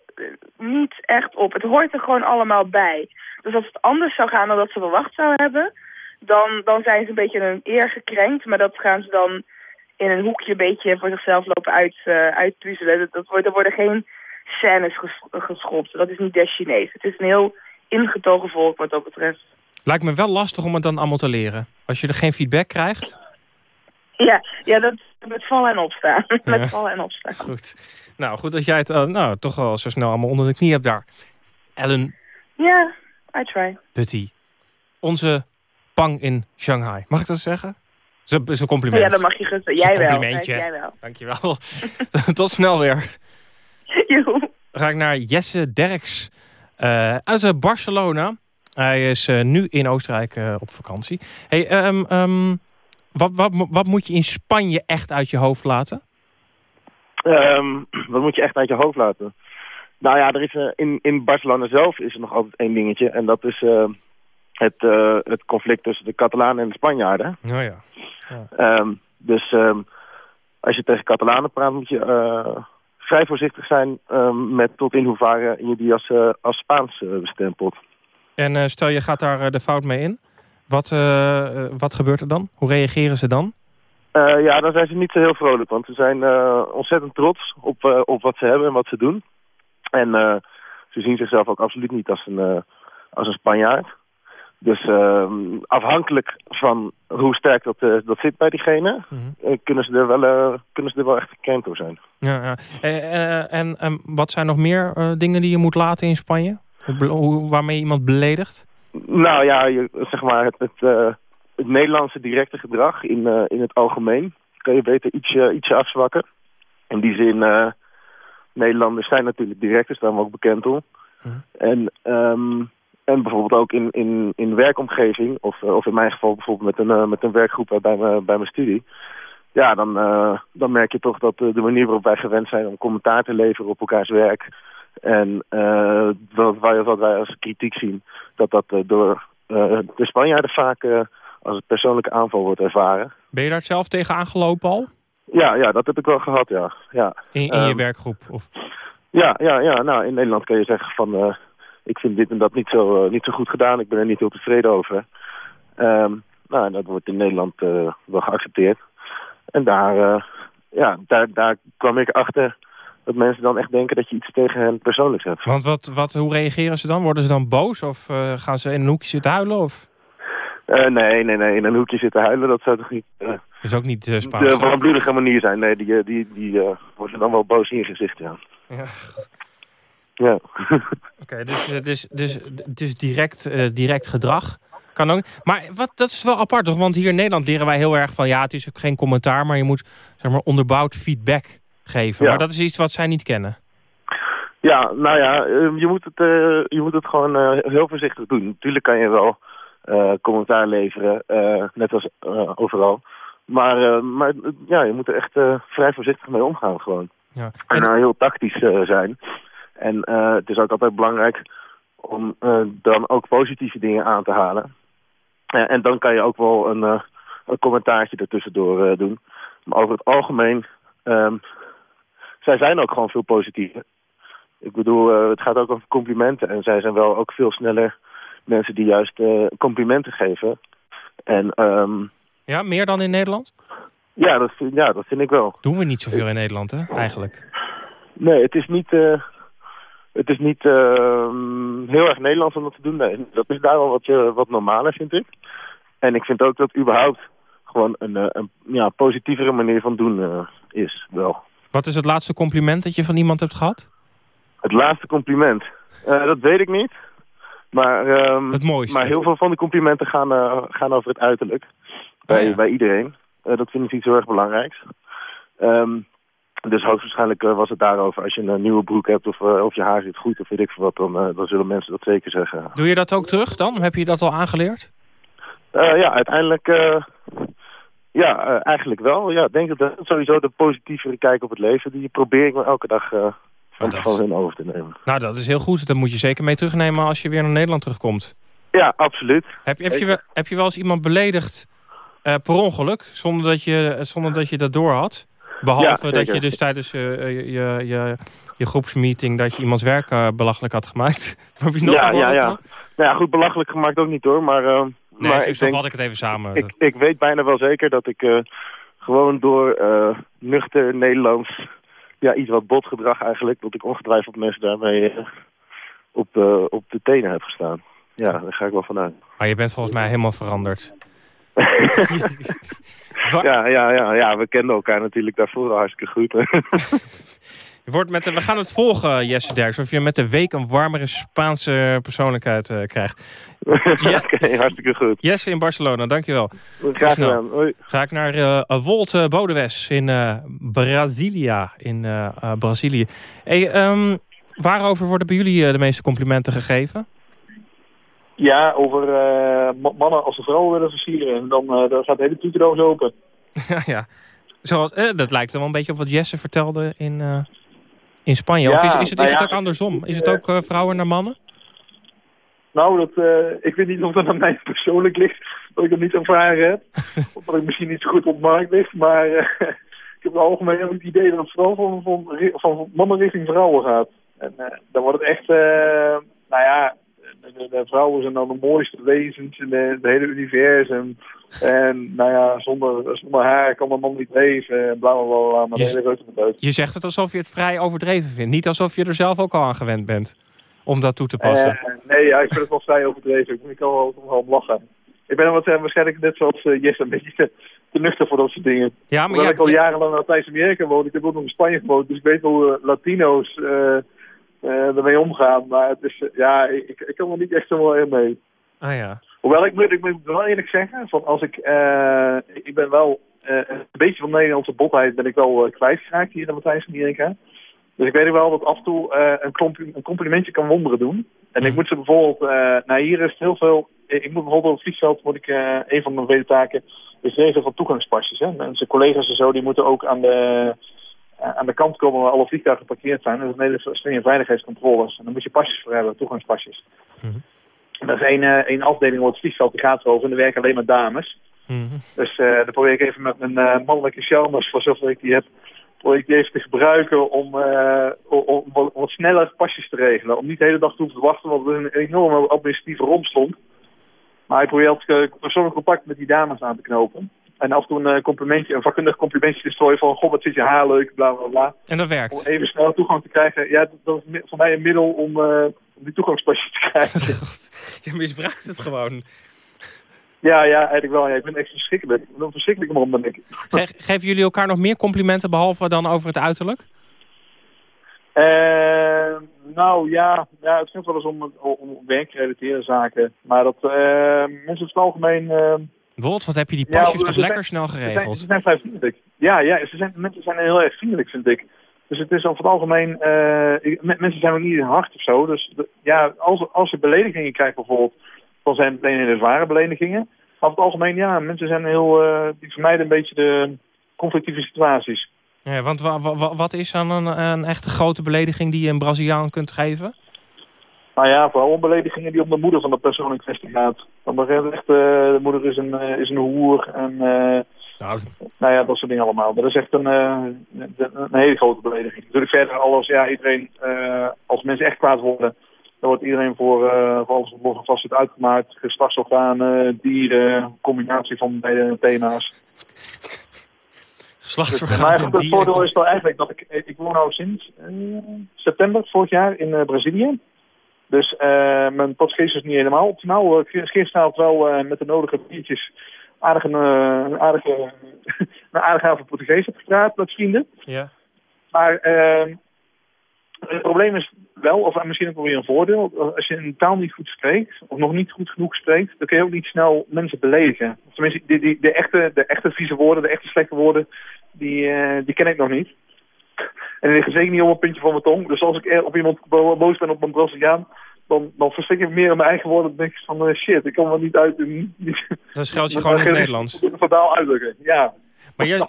niet echt op. Het hoort er gewoon allemaal bij. Dus als het anders zou gaan dan dat ze verwacht zouden hebben... dan, dan zijn ze een beetje een eer gekrenkt. Maar dat gaan ze dan in een hoekje een beetje voor zichzelf lopen uit, eh uitpuzzelen. Dat, dat wordt, er worden geen scènes ges, geschopt. Dat is niet des Chinees. Het is een heel ingetogen volk wat dat betreft. Lijkt me wel lastig om het dan allemaal te leren. Als je er geen feedback krijgt. Ja, ja dat met vallen en opstaan. Ja. met vallen en opstaan. Goed. Nou, goed dat jij het eh, nou, toch wel zo snel allemaal onder de knie hebt daar. Ellen Ja, I try. Putty. Onze pang in Shanghai. Mag ik dat zeggen? Dat is een compliment. Ja, dat mag je gerust. Jij wel. complimentje. Jij wel. Dankjewel. Tot snel weer. Joe. Dan ga ik naar Jesse Derks eh, uit eh, Barcelona. Hij is nu in Oostenrijk op vakantie. Hey, ehm, wat, wat, wat moet je in Spanje echt uit je hoofd laten? Ehm, wat moet je echt uit je hoofd laten? Nou ja, er is, eh, in, in Barcelona zelf is er nog altijd één dingetje. En dat is eh, het, eh, het conflict tussen de Catalanen en de Spanjaarden. Nou ja. Ehm, dus ehm, als je tegen Catalanen praat, moet je vrij voorzichtig zijn met tot in hoeverre je die als, als Spaans bestempelt. En stel je gaat daar de fout mee in. Wat, eh, eh, wat gebeurt er dan? Hoe reageren ze dan? Eh, ja, dan zijn ze niet zo heel vrolijk, want ze zijn ontzettend trots op, op wat ze hebben en wat ze doen. En ze zien zichzelf ook absoluut niet als een, als een Spanjaard. Dus ehm, afhankelijk van hoe sterk dat, dat zit bij diegene, eh, kunnen, ze er wel, kunnen ze er wel echt gekend door zijn. Ja, ja. En en wat zijn nog meer dingen die je moet laten in Spanje? Hoe, waarmee je iemand beledigt? Nou ja, je, zeg maar het, het, eh, het Nederlandse directe gedrag in, eh, in het algemeen kan je beter ietsje, ietsje afzwakken. In die zin, eh, Nederlanders zijn natuurlijk direct, daar staan we ook bekend om. En ehm, en bijvoorbeeld ook in, in, in werkomgeving, of, of in mijn geval bijvoorbeeld met een, met een werkgroep bij, mijn bij mijn studie. Ja, dan, dan merk je toch dat de manier waarop wij gewend zijn om commentaar te leveren op elkaars werk. En eh, wat, wij, wat wij als kritiek zien, dat dat eh, door eh, de Spanjaarden vaak als een persoonlijke aanval wordt ervaren. Ben je daar zelf tegen aangelopen al? Ja, ja, dat heb ik wel gehad, ja. ja. In, in je Ehm, werkgroep? Of? Ja, ja, ja. Nou, in Nederland kun je zeggen van... ik vind dit en dat niet zo, niet zo goed gedaan. Ik ben er niet heel tevreden over. Ehm, nou, en dat wordt in Nederland wel geaccepteerd. En daar, ja, daar, daar kwam ik achter dat mensen dan echt denken dat je iets tegen hen persoonlijks hebt. Want wat, wat, hoe reageren ze dan? Worden ze dan boos of eh, gaan ze in een hoekje zitten huilen? Of? Eh, nee, nee, nee. In een hoekje zitten huilen, dat zou toch niet... eh, Dat is ook niet uh, Spaans. de warmbloedige manier zijn. Nee, die, die, die worden dan wel boos in je gezicht, ja. Ja. Ja. Oké, dus, dus, dus, dus direct, direct gedrag kan ook. Maar wat, dat is wel apart, toch? Want hier in Nederland leren wij heel erg van... ja, het is ook geen commentaar, maar je moet zeg maar, onderbouwd feedback geven. Ja. Maar dat is iets wat zij niet kennen. Ja, nou ja, eh, je moet het, eh, je moet het gewoon eh, heel voorzichtig doen. Natuurlijk kan je wel commentaar leveren, net als overal. Maar, maar ja, je moet er echt vrij voorzichtig mee omgaan gewoon. Ja. En uh, heel tactisch zijn. En het is ook altijd belangrijk om dan ook positieve dingen aan te halen. En dan kan je ook wel een, een commentaartje ertussendoor doen. Maar over het algemeen, ehm, zij zijn ook gewoon veel positiever. Ik bedoel, eh, het gaat ook over complimenten. En zij zijn wel ook veel sneller mensen die juist eh, complimenten geven. En ehm, Ja, meer dan in Nederland? ja, dat, vind- ja, dat vind ik wel. Doen we niet zoveel in Nederland, hè? Eigenlijk. Nee, het is niet, eh, het is niet ehm, heel erg Nederlands om dat te doen. Nee, dat is daar wel wat, eh, wat normaler, vind ik. En ik vind ook dat überhaupt gewoon een, een ja, positievere manier van doen is, wel. Wat is het laatste compliment dat je van iemand hebt gehad? Het laatste compliment, eh, dat weet ik niet. Maar, ehm, Het mooiste. maar heel veel van de complimenten gaan, eh, gaan over het uiterlijk. Bij, Oh ja. bij iedereen. Eh, dat vind ik iets heel erg belangrijks. Ehm, dus hoogstwaarschijnlijk was het daarover. Als je een nieuwe broek hebt of, of je haar zit goed of weet ik veel wat, dan, dan zullen mensen dat zeker zeggen. Doe je dat ook terug dan? Heb je dat al aangeleerd? Ja, uiteindelijk... ja, eh, eigenlijk wel. Ja, ik denk dat dat sowieso de positievere kijk op het leven... die probeer ik me elke dag eh, van, van hun over te nemen. Nou, dat is heel goed. Dat moet je zeker mee terugnemen als je weer naar Nederland terugkomt. Ja, absoluut. Heb, heb, je, wel, heb je wel eens iemand beledigd eh, per ongeluk, zonder dat, je, zonder dat je dat door had? Behalve Ja, dat je dus tijdens je, je, je, je groepsmeeting... dat je iemands werk belachelijk had gemaakt. heb je nog ja, ja, ja. Nou ja, goed belachelijk gemaakt ook niet hoor, maar... Nee, maar zo, denk, vat ik het even samen. ik, ik weet bijna wel zeker dat ik eh, gewoon door eh, nuchter Nederlands... Ja, iets wat botgedrag eigenlijk... dat ik ongetwijfeld mensen daarmee eh, op, de, op de tenen heb gestaan. Ja, daar ga ik wel vanuit. Maar je bent volgens mij helemaal veranderd. Ja, ja, ja, ja, we kenden elkaar natuurlijk daarvoor al hartstikke goed. Je wordt met de, we gaan het volgen, Jesse Derks. Of je met de week een warmere Spaanse persoonlijkheid eh, krijgt. Ja. Hartstikke goed. Jesse in Barcelona, dankjewel. Graag gedaan. Hoi. Ga ik naar eh Wolt Bodewes in eh Brasilia. In Brazilië. Hey, ehm, waarover worden bij jullie de meeste complimenten gegeven? Ja, over ma- mannen als ze vrouwen willen versieren. En dan, dan gaat de hele tuurdoos open. ja, ja. Zoals, eh, dat lijkt wel een beetje op wat Jesse vertelde in, in Spanje. of is, is, het, nou is het ja, ook andersom? Is het eh, ook eh, vrouwen naar mannen? Nou, dat, eh, ik weet niet of dat aan mij persoonlijk ligt. Dat ik dat niet ervaren heb. of dat ik misschien niet zo goed op de markt ligt. Maar ik heb algemeen het idee dat het vooral van, van, van mannen richting vrouwen gaat. En dan wordt het echt, eh, nou ja, de, de- de vrouwen zijn dan de mooiste wezens in de, het hele universum. En nou ja, zonder, zonder haar kan een man niet leven. En bla bla bla, bla maar Je- hele reuze. Je zegt het alsof je het vrij overdreven vindt. Niet alsof je er zelf ook al aan gewend bent om dat toe te passen. Eh, nee, ja, ik vind het wel vrij overdreven. Ik, kan wel, wel om lachen. Ik ben wat, eh, waarschijnlijk net zoals Jesse een beetje te, te nuchter voor dat soort dingen. ja, maar Hoewel ja, ik al jarenlang in Latijns-Amerika woon. Ik heb ook nog in Spanje gewoond. Dus ik weet hoe eh, Latino's ermee omgaan. Maar het is, eh, ja, ik, ik- kan er niet echt helemaal in mee. ah, ja. Hoewel, ik moet, ik moet wel eerlijk zeggen, van als ik, eh, ik ben wel, eh, een beetje van Nederlandse botheid ben ik wel eh, kwijtgeraakt hier in Latijns-Amerika. Dus ik weet wel dat af en toe eh, een, een complimentje kan wonderen doen. En ik moet ze bijvoorbeeld, eh nou hier is het heel veel, ik moet bijvoorbeeld op het vliegveld, moet ik, eh, een van mijn vele taken, is regelen van toegangspasjes. Hè. Mensen, collega's en zo, die moeten ook aan de, eh, aan de kant komen waar alle vliegtuigen geparkeerd zijn. Dat is een hele strenge veiligheidscontroles. En daar moet je pasjes voor hebben, toegangspasjes. En dat is één, eh, één afdeling op het vliegveld, die gaat erover. En er werken alleen maar dames. Dus eh daar probeer ik even met mijn eh, mannelijke charmers, voor zover ik die heb, probeer ik die even te gebruiken om, eh, om, om wat, sneller pasjes te regelen. Om niet de hele dag te hoeven te wachten, want er een enorme administratieve romslomp. Maar ik probeer altijd eh, persoonlijk contact met die dames aan te knopen. En af en toe een eh, complimentje, een vakkundig complimentje te strooien van, goh, wat zit je haar leuk, bla bla bla. En dat werkt. Om even snel toegang te krijgen. Ja, dat- is voor mij een middel om, eh, om die toegangspasjes te krijgen. Je misbruikt het gewoon. ja, ja, eigenlijk wel. Ja, ik ben echt verschrikkelijk. Ik ben een verschrikkelijke man, ben ik. Ge- geven jullie elkaar nog meer complimenten behalve dan over het uiterlijk? Eh, nou ja, ja, het gaat wel eens om, om werkgerelateerde zaken. Maar dat eh, mensen het algemeen... Wolt, wat heb je die ja, pasjes ze toch zijn- lekker snel Ze zijn, geregeld? ze zijn vrij vriendelijk. Ja, ja ze zijn, mensen zijn heel erg vriendelijk, vind ik. Dus het is over het algemeen... eh, mensen zijn ook niet hard of zo. Dus de- ja, als, als je beledigingen krijgt bijvoorbeeld... dan zijn het meteen hele zware beledigingen. Maar over het algemeen, ja, mensen zijn heel... eh, die vermijden een beetje de conflictieve situaties. Ja, want wa- wa- wa- wat is dan een, een echte grote belediging die je een Braziliaan kunt geven? Nou ja, vooral om beledigingen die om de moeder van de persoon in kwestie gaat. Dan begint echt, eh, de moeder is een, eh, is een hoer en eh, Nou, nou ja, dat soort dingen allemaal. Dat is echt een, een, een hele grote belediging. Natuurlijk verder alles, ja, iedereen, als mensen echt kwaad worden, dan wordt iedereen voor, eh voor alles wat vast zit uitgemaakt. Geslachtsorganen, dieren, combinatie van beide thema's. En goed, het voordeel is wel eigenlijk dat ik, ik woon nou sinds september vorig jaar in Brazilië. Dus eh, mijn Portugees is niet helemaal optimaal. Ik heb gisteravond wel eh, met de nodige biertjes aardig een, eh, een aardige, een aardige avond Portugees heb gepraat met vrienden. Ja. Maar eh, het probleem is wel, of misschien ook weer een voordeel, als je een taal niet goed spreekt, of nog niet goed genoeg spreekt, dan kun je ook niet snel mensen beledigen. Tenminste, die, die, de, echte, de echte vieze woorden, de echte slechte woorden, die, die ken ik nog niet. En die liggen zeker niet op een puntje van mijn tong. Dus als ik er op iemand bo- boos ben op een Braziliaan, dan, dan verstik ik meer in mijn eigen woorden. Dan denk ik van, eh, shit, ik kan me niet uit... Dan scheld je gewoon in het Nederlands. Uitdrukken, ja. Maar je,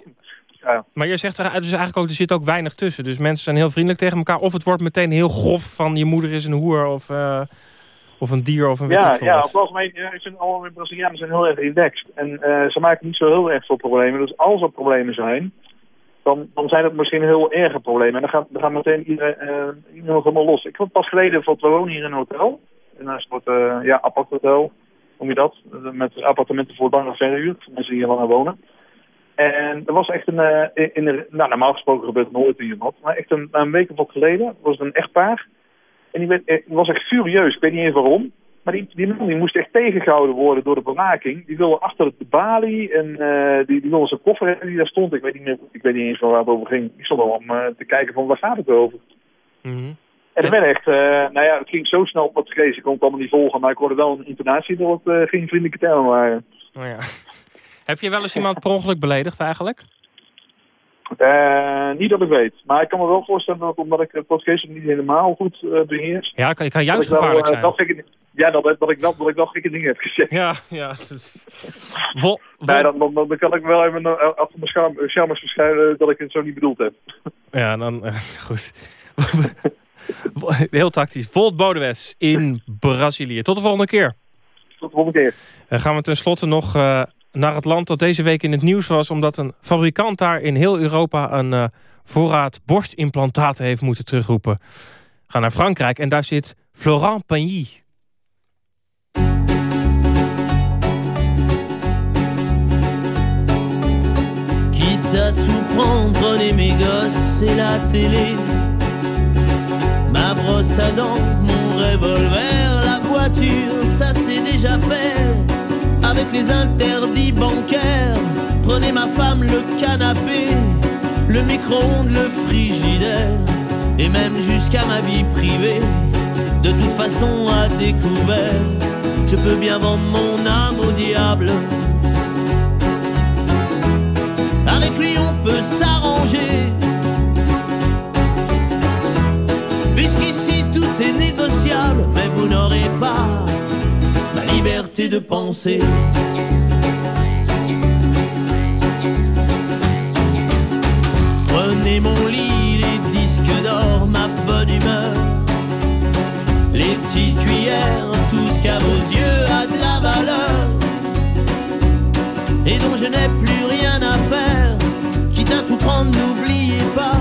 maar je zegt er dus eigenlijk ook, er zit ook weinig tussen. Dus mensen zijn heel vriendelijk tegen elkaar. Of het wordt meteen heel grof van je moeder is een hoer of, eh, of een dier of een weet Ja, ja, ja, ik vind allemaal Brazilianen zijn heel erg relaxed. En eh, ze maken niet zo heel erg veel problemen. Dus als er problemen zijn, dan, zijn het misschien heel erge problemen. En dan gaat, dan meteen iedereen, eh, helemaal los. Ik was pas geleden, van we wonen hier in een hotel. In een soort uh, ja, apart-hotel, noem je dat. Eh, Met appartementen voor lange verhuur, voor mensen die hier langer wonen. En er was echt een, in, de, nou normaal gesproken gebeurt het nooit in wat, maar echt een, een week of wat geleden was er een echtpaar. En die, werd, was echt furieus, ik weet niet eens waarom. Maar die, die man die moest echt tegengehouden worden door de bewaking. Die wilde achter de balie en eh, die, die wilde zijn koffer hebben die daar stond. Ik weet niet, meer, ik weet niet eens waar het over ging. Die stond al om eh, te kijken van waar gaat het over. Mhm. En het werd echt, eh, nou ja, het ging zo snel op het gelezen. Ik kon het allemaal niet volgen, maar ik hoorde wel een intonatie dat het geen vriendelijke termen waren. Oh ja. Heb je wel eens iemand per ongeluk beledigd eigenlijk? Niet dat ik weet. Maar ik kan me wel voorstellen dat omdat ik het Portugees niet helemaal goed eh beheers. Ja, kan, kan juist ik wel, gevaarlijk eh, zijn. dat ik, ja, dat, dat, ik, dat, dat ik wel gekke dingen heb gezegd. Ja, ja. Vol, Nee, dan, dan, dan kan ik wel even eh, achter mijn schaam- schaamers dat ik het zo niet bedoeld heb. Ja, dan eh, goed. Heel tactisch. Volt Bodewes in Brazilië. Tot de volgende keer. Tot de volgende keer. Dan gaan we tenslotte nog eh, naar het land dat deze week in het nieuws was... omdat een fabrikant daar in heel Europa een eh, voorraad borstimplantaten heeft moeten terugroepen. Gaan naar Frankrijk en daar zit Florent Pagny. À tout prendre, prenez mes gosses et la télé. Ma brosse à dents, mon revolver, la voiture, ça c'est déjà fait. Avec les interdits bancaires, prenez ma femme, le canapé, le micro-ondes, le frigidaire, et même jusqu'à ma vie privée. De toute façon, à découvert, je peux bien vendre mon âme au diable. Peut s'arranger. Puisqu'ici tout est négociable, mais vous n'aurez pas ma liberté de penser. Prenez mon lit, les disques d'or, ma bonne humeur, les petites cuillères, tout ce qu'à vos yeux a de la valeur et dont je n'ai plus rien à faire. Tout prendre, n'oubliez pas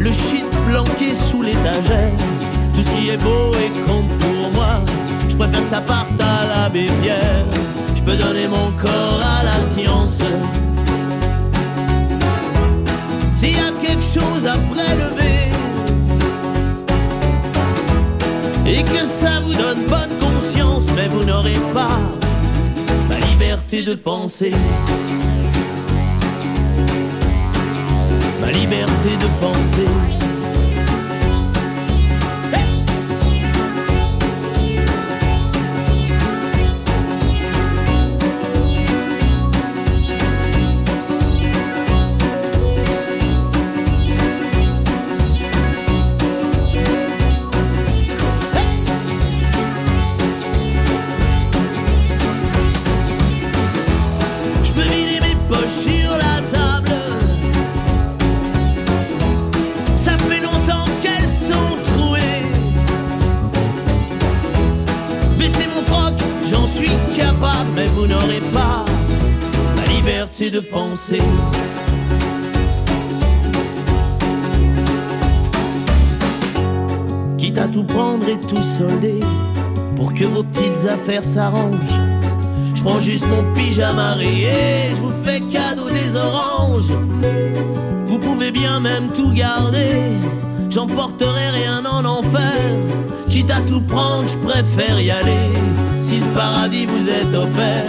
le shit planqué sous l'étagère. Tout ce qui est beau et compte pour moi, je préfère que ça parte à l'abbé Pierre. Je peux donner mon corps à la science. S'il y a quelque chose à prélever et que ça vous donne bonne conscience, mais vous n'aurez pas ma liberté de penser. Liberté de penser. De penser. Quitte à tout prendre et tout solder pour que vos petites affaires s'arrangent. Je prends juste mon pyjama rayé, je vous fais cadeau des oranges. Vous pouvez bien même tout garder, j'emporterai rien en enfer. Quitte à tout prendre, je préfère y aller, si le paradis vous est offert.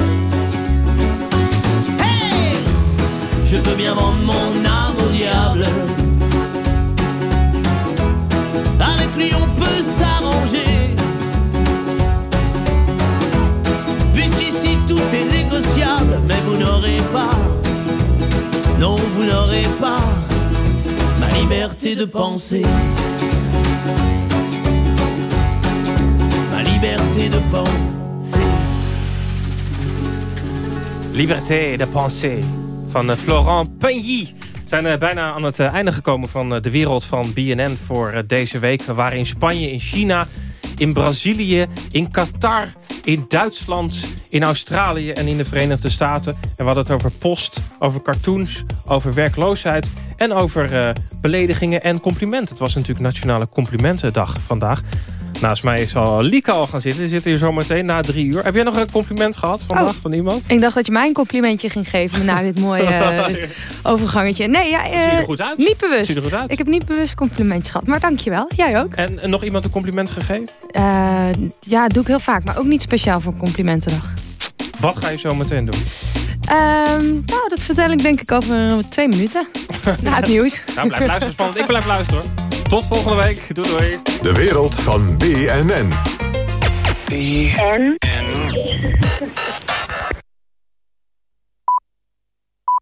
Je peux bien vendre mon âme au diable. Avec lui on peut s'arranger. Puisqu'ici tout est négociable, mais vous n'aurez pas, non vous n'aurez pas ma liberté de penser. Ma liberté de penser. Liberté de pensée van eh, Florent Pagny. We zijn eh, bijna aan het eh, einde gekomen van de wereld van BNN voor deze week. We waren in Spanje, in China, in Brazilië, in Qatar, in Duitsland, in Australië en in de Verenigde Staten. En we hadden het over post, over cartoons, over werkloosheid en over beledigingen en complimenten. Het was natuurlijk Nationale Complimentendag vandaag. Naast mij zal Lieke al gaan zitten. Die zit hier zometeen na drie uur. Heb jij nog een compliment gehad vandaag Oh. van iemand? Ik dacht dat je mij een complimentje ging geven na dit mooie eh, overgangetje. Nee, ja, Ziet er eh, goed uit. niet bewust. Ziet er goed uit. Ik heb niet bewust complimentjes gehad, maar dankjewel. Jij ook? En, en nog iemand een compliment gegeven? Eh, ja, dat doe ik heel vaak, maar ook niet speciaal voor Complimentendag. Wat ga je zo meteen doen? Ehm, nou, dat vertel ik denk ik over twee minuten. Na het nieuws. Nou, blijf luisteren. Spannend. Ik blijf luisteren. Tot volgende week. Doei doei. De wereld van BNN. En?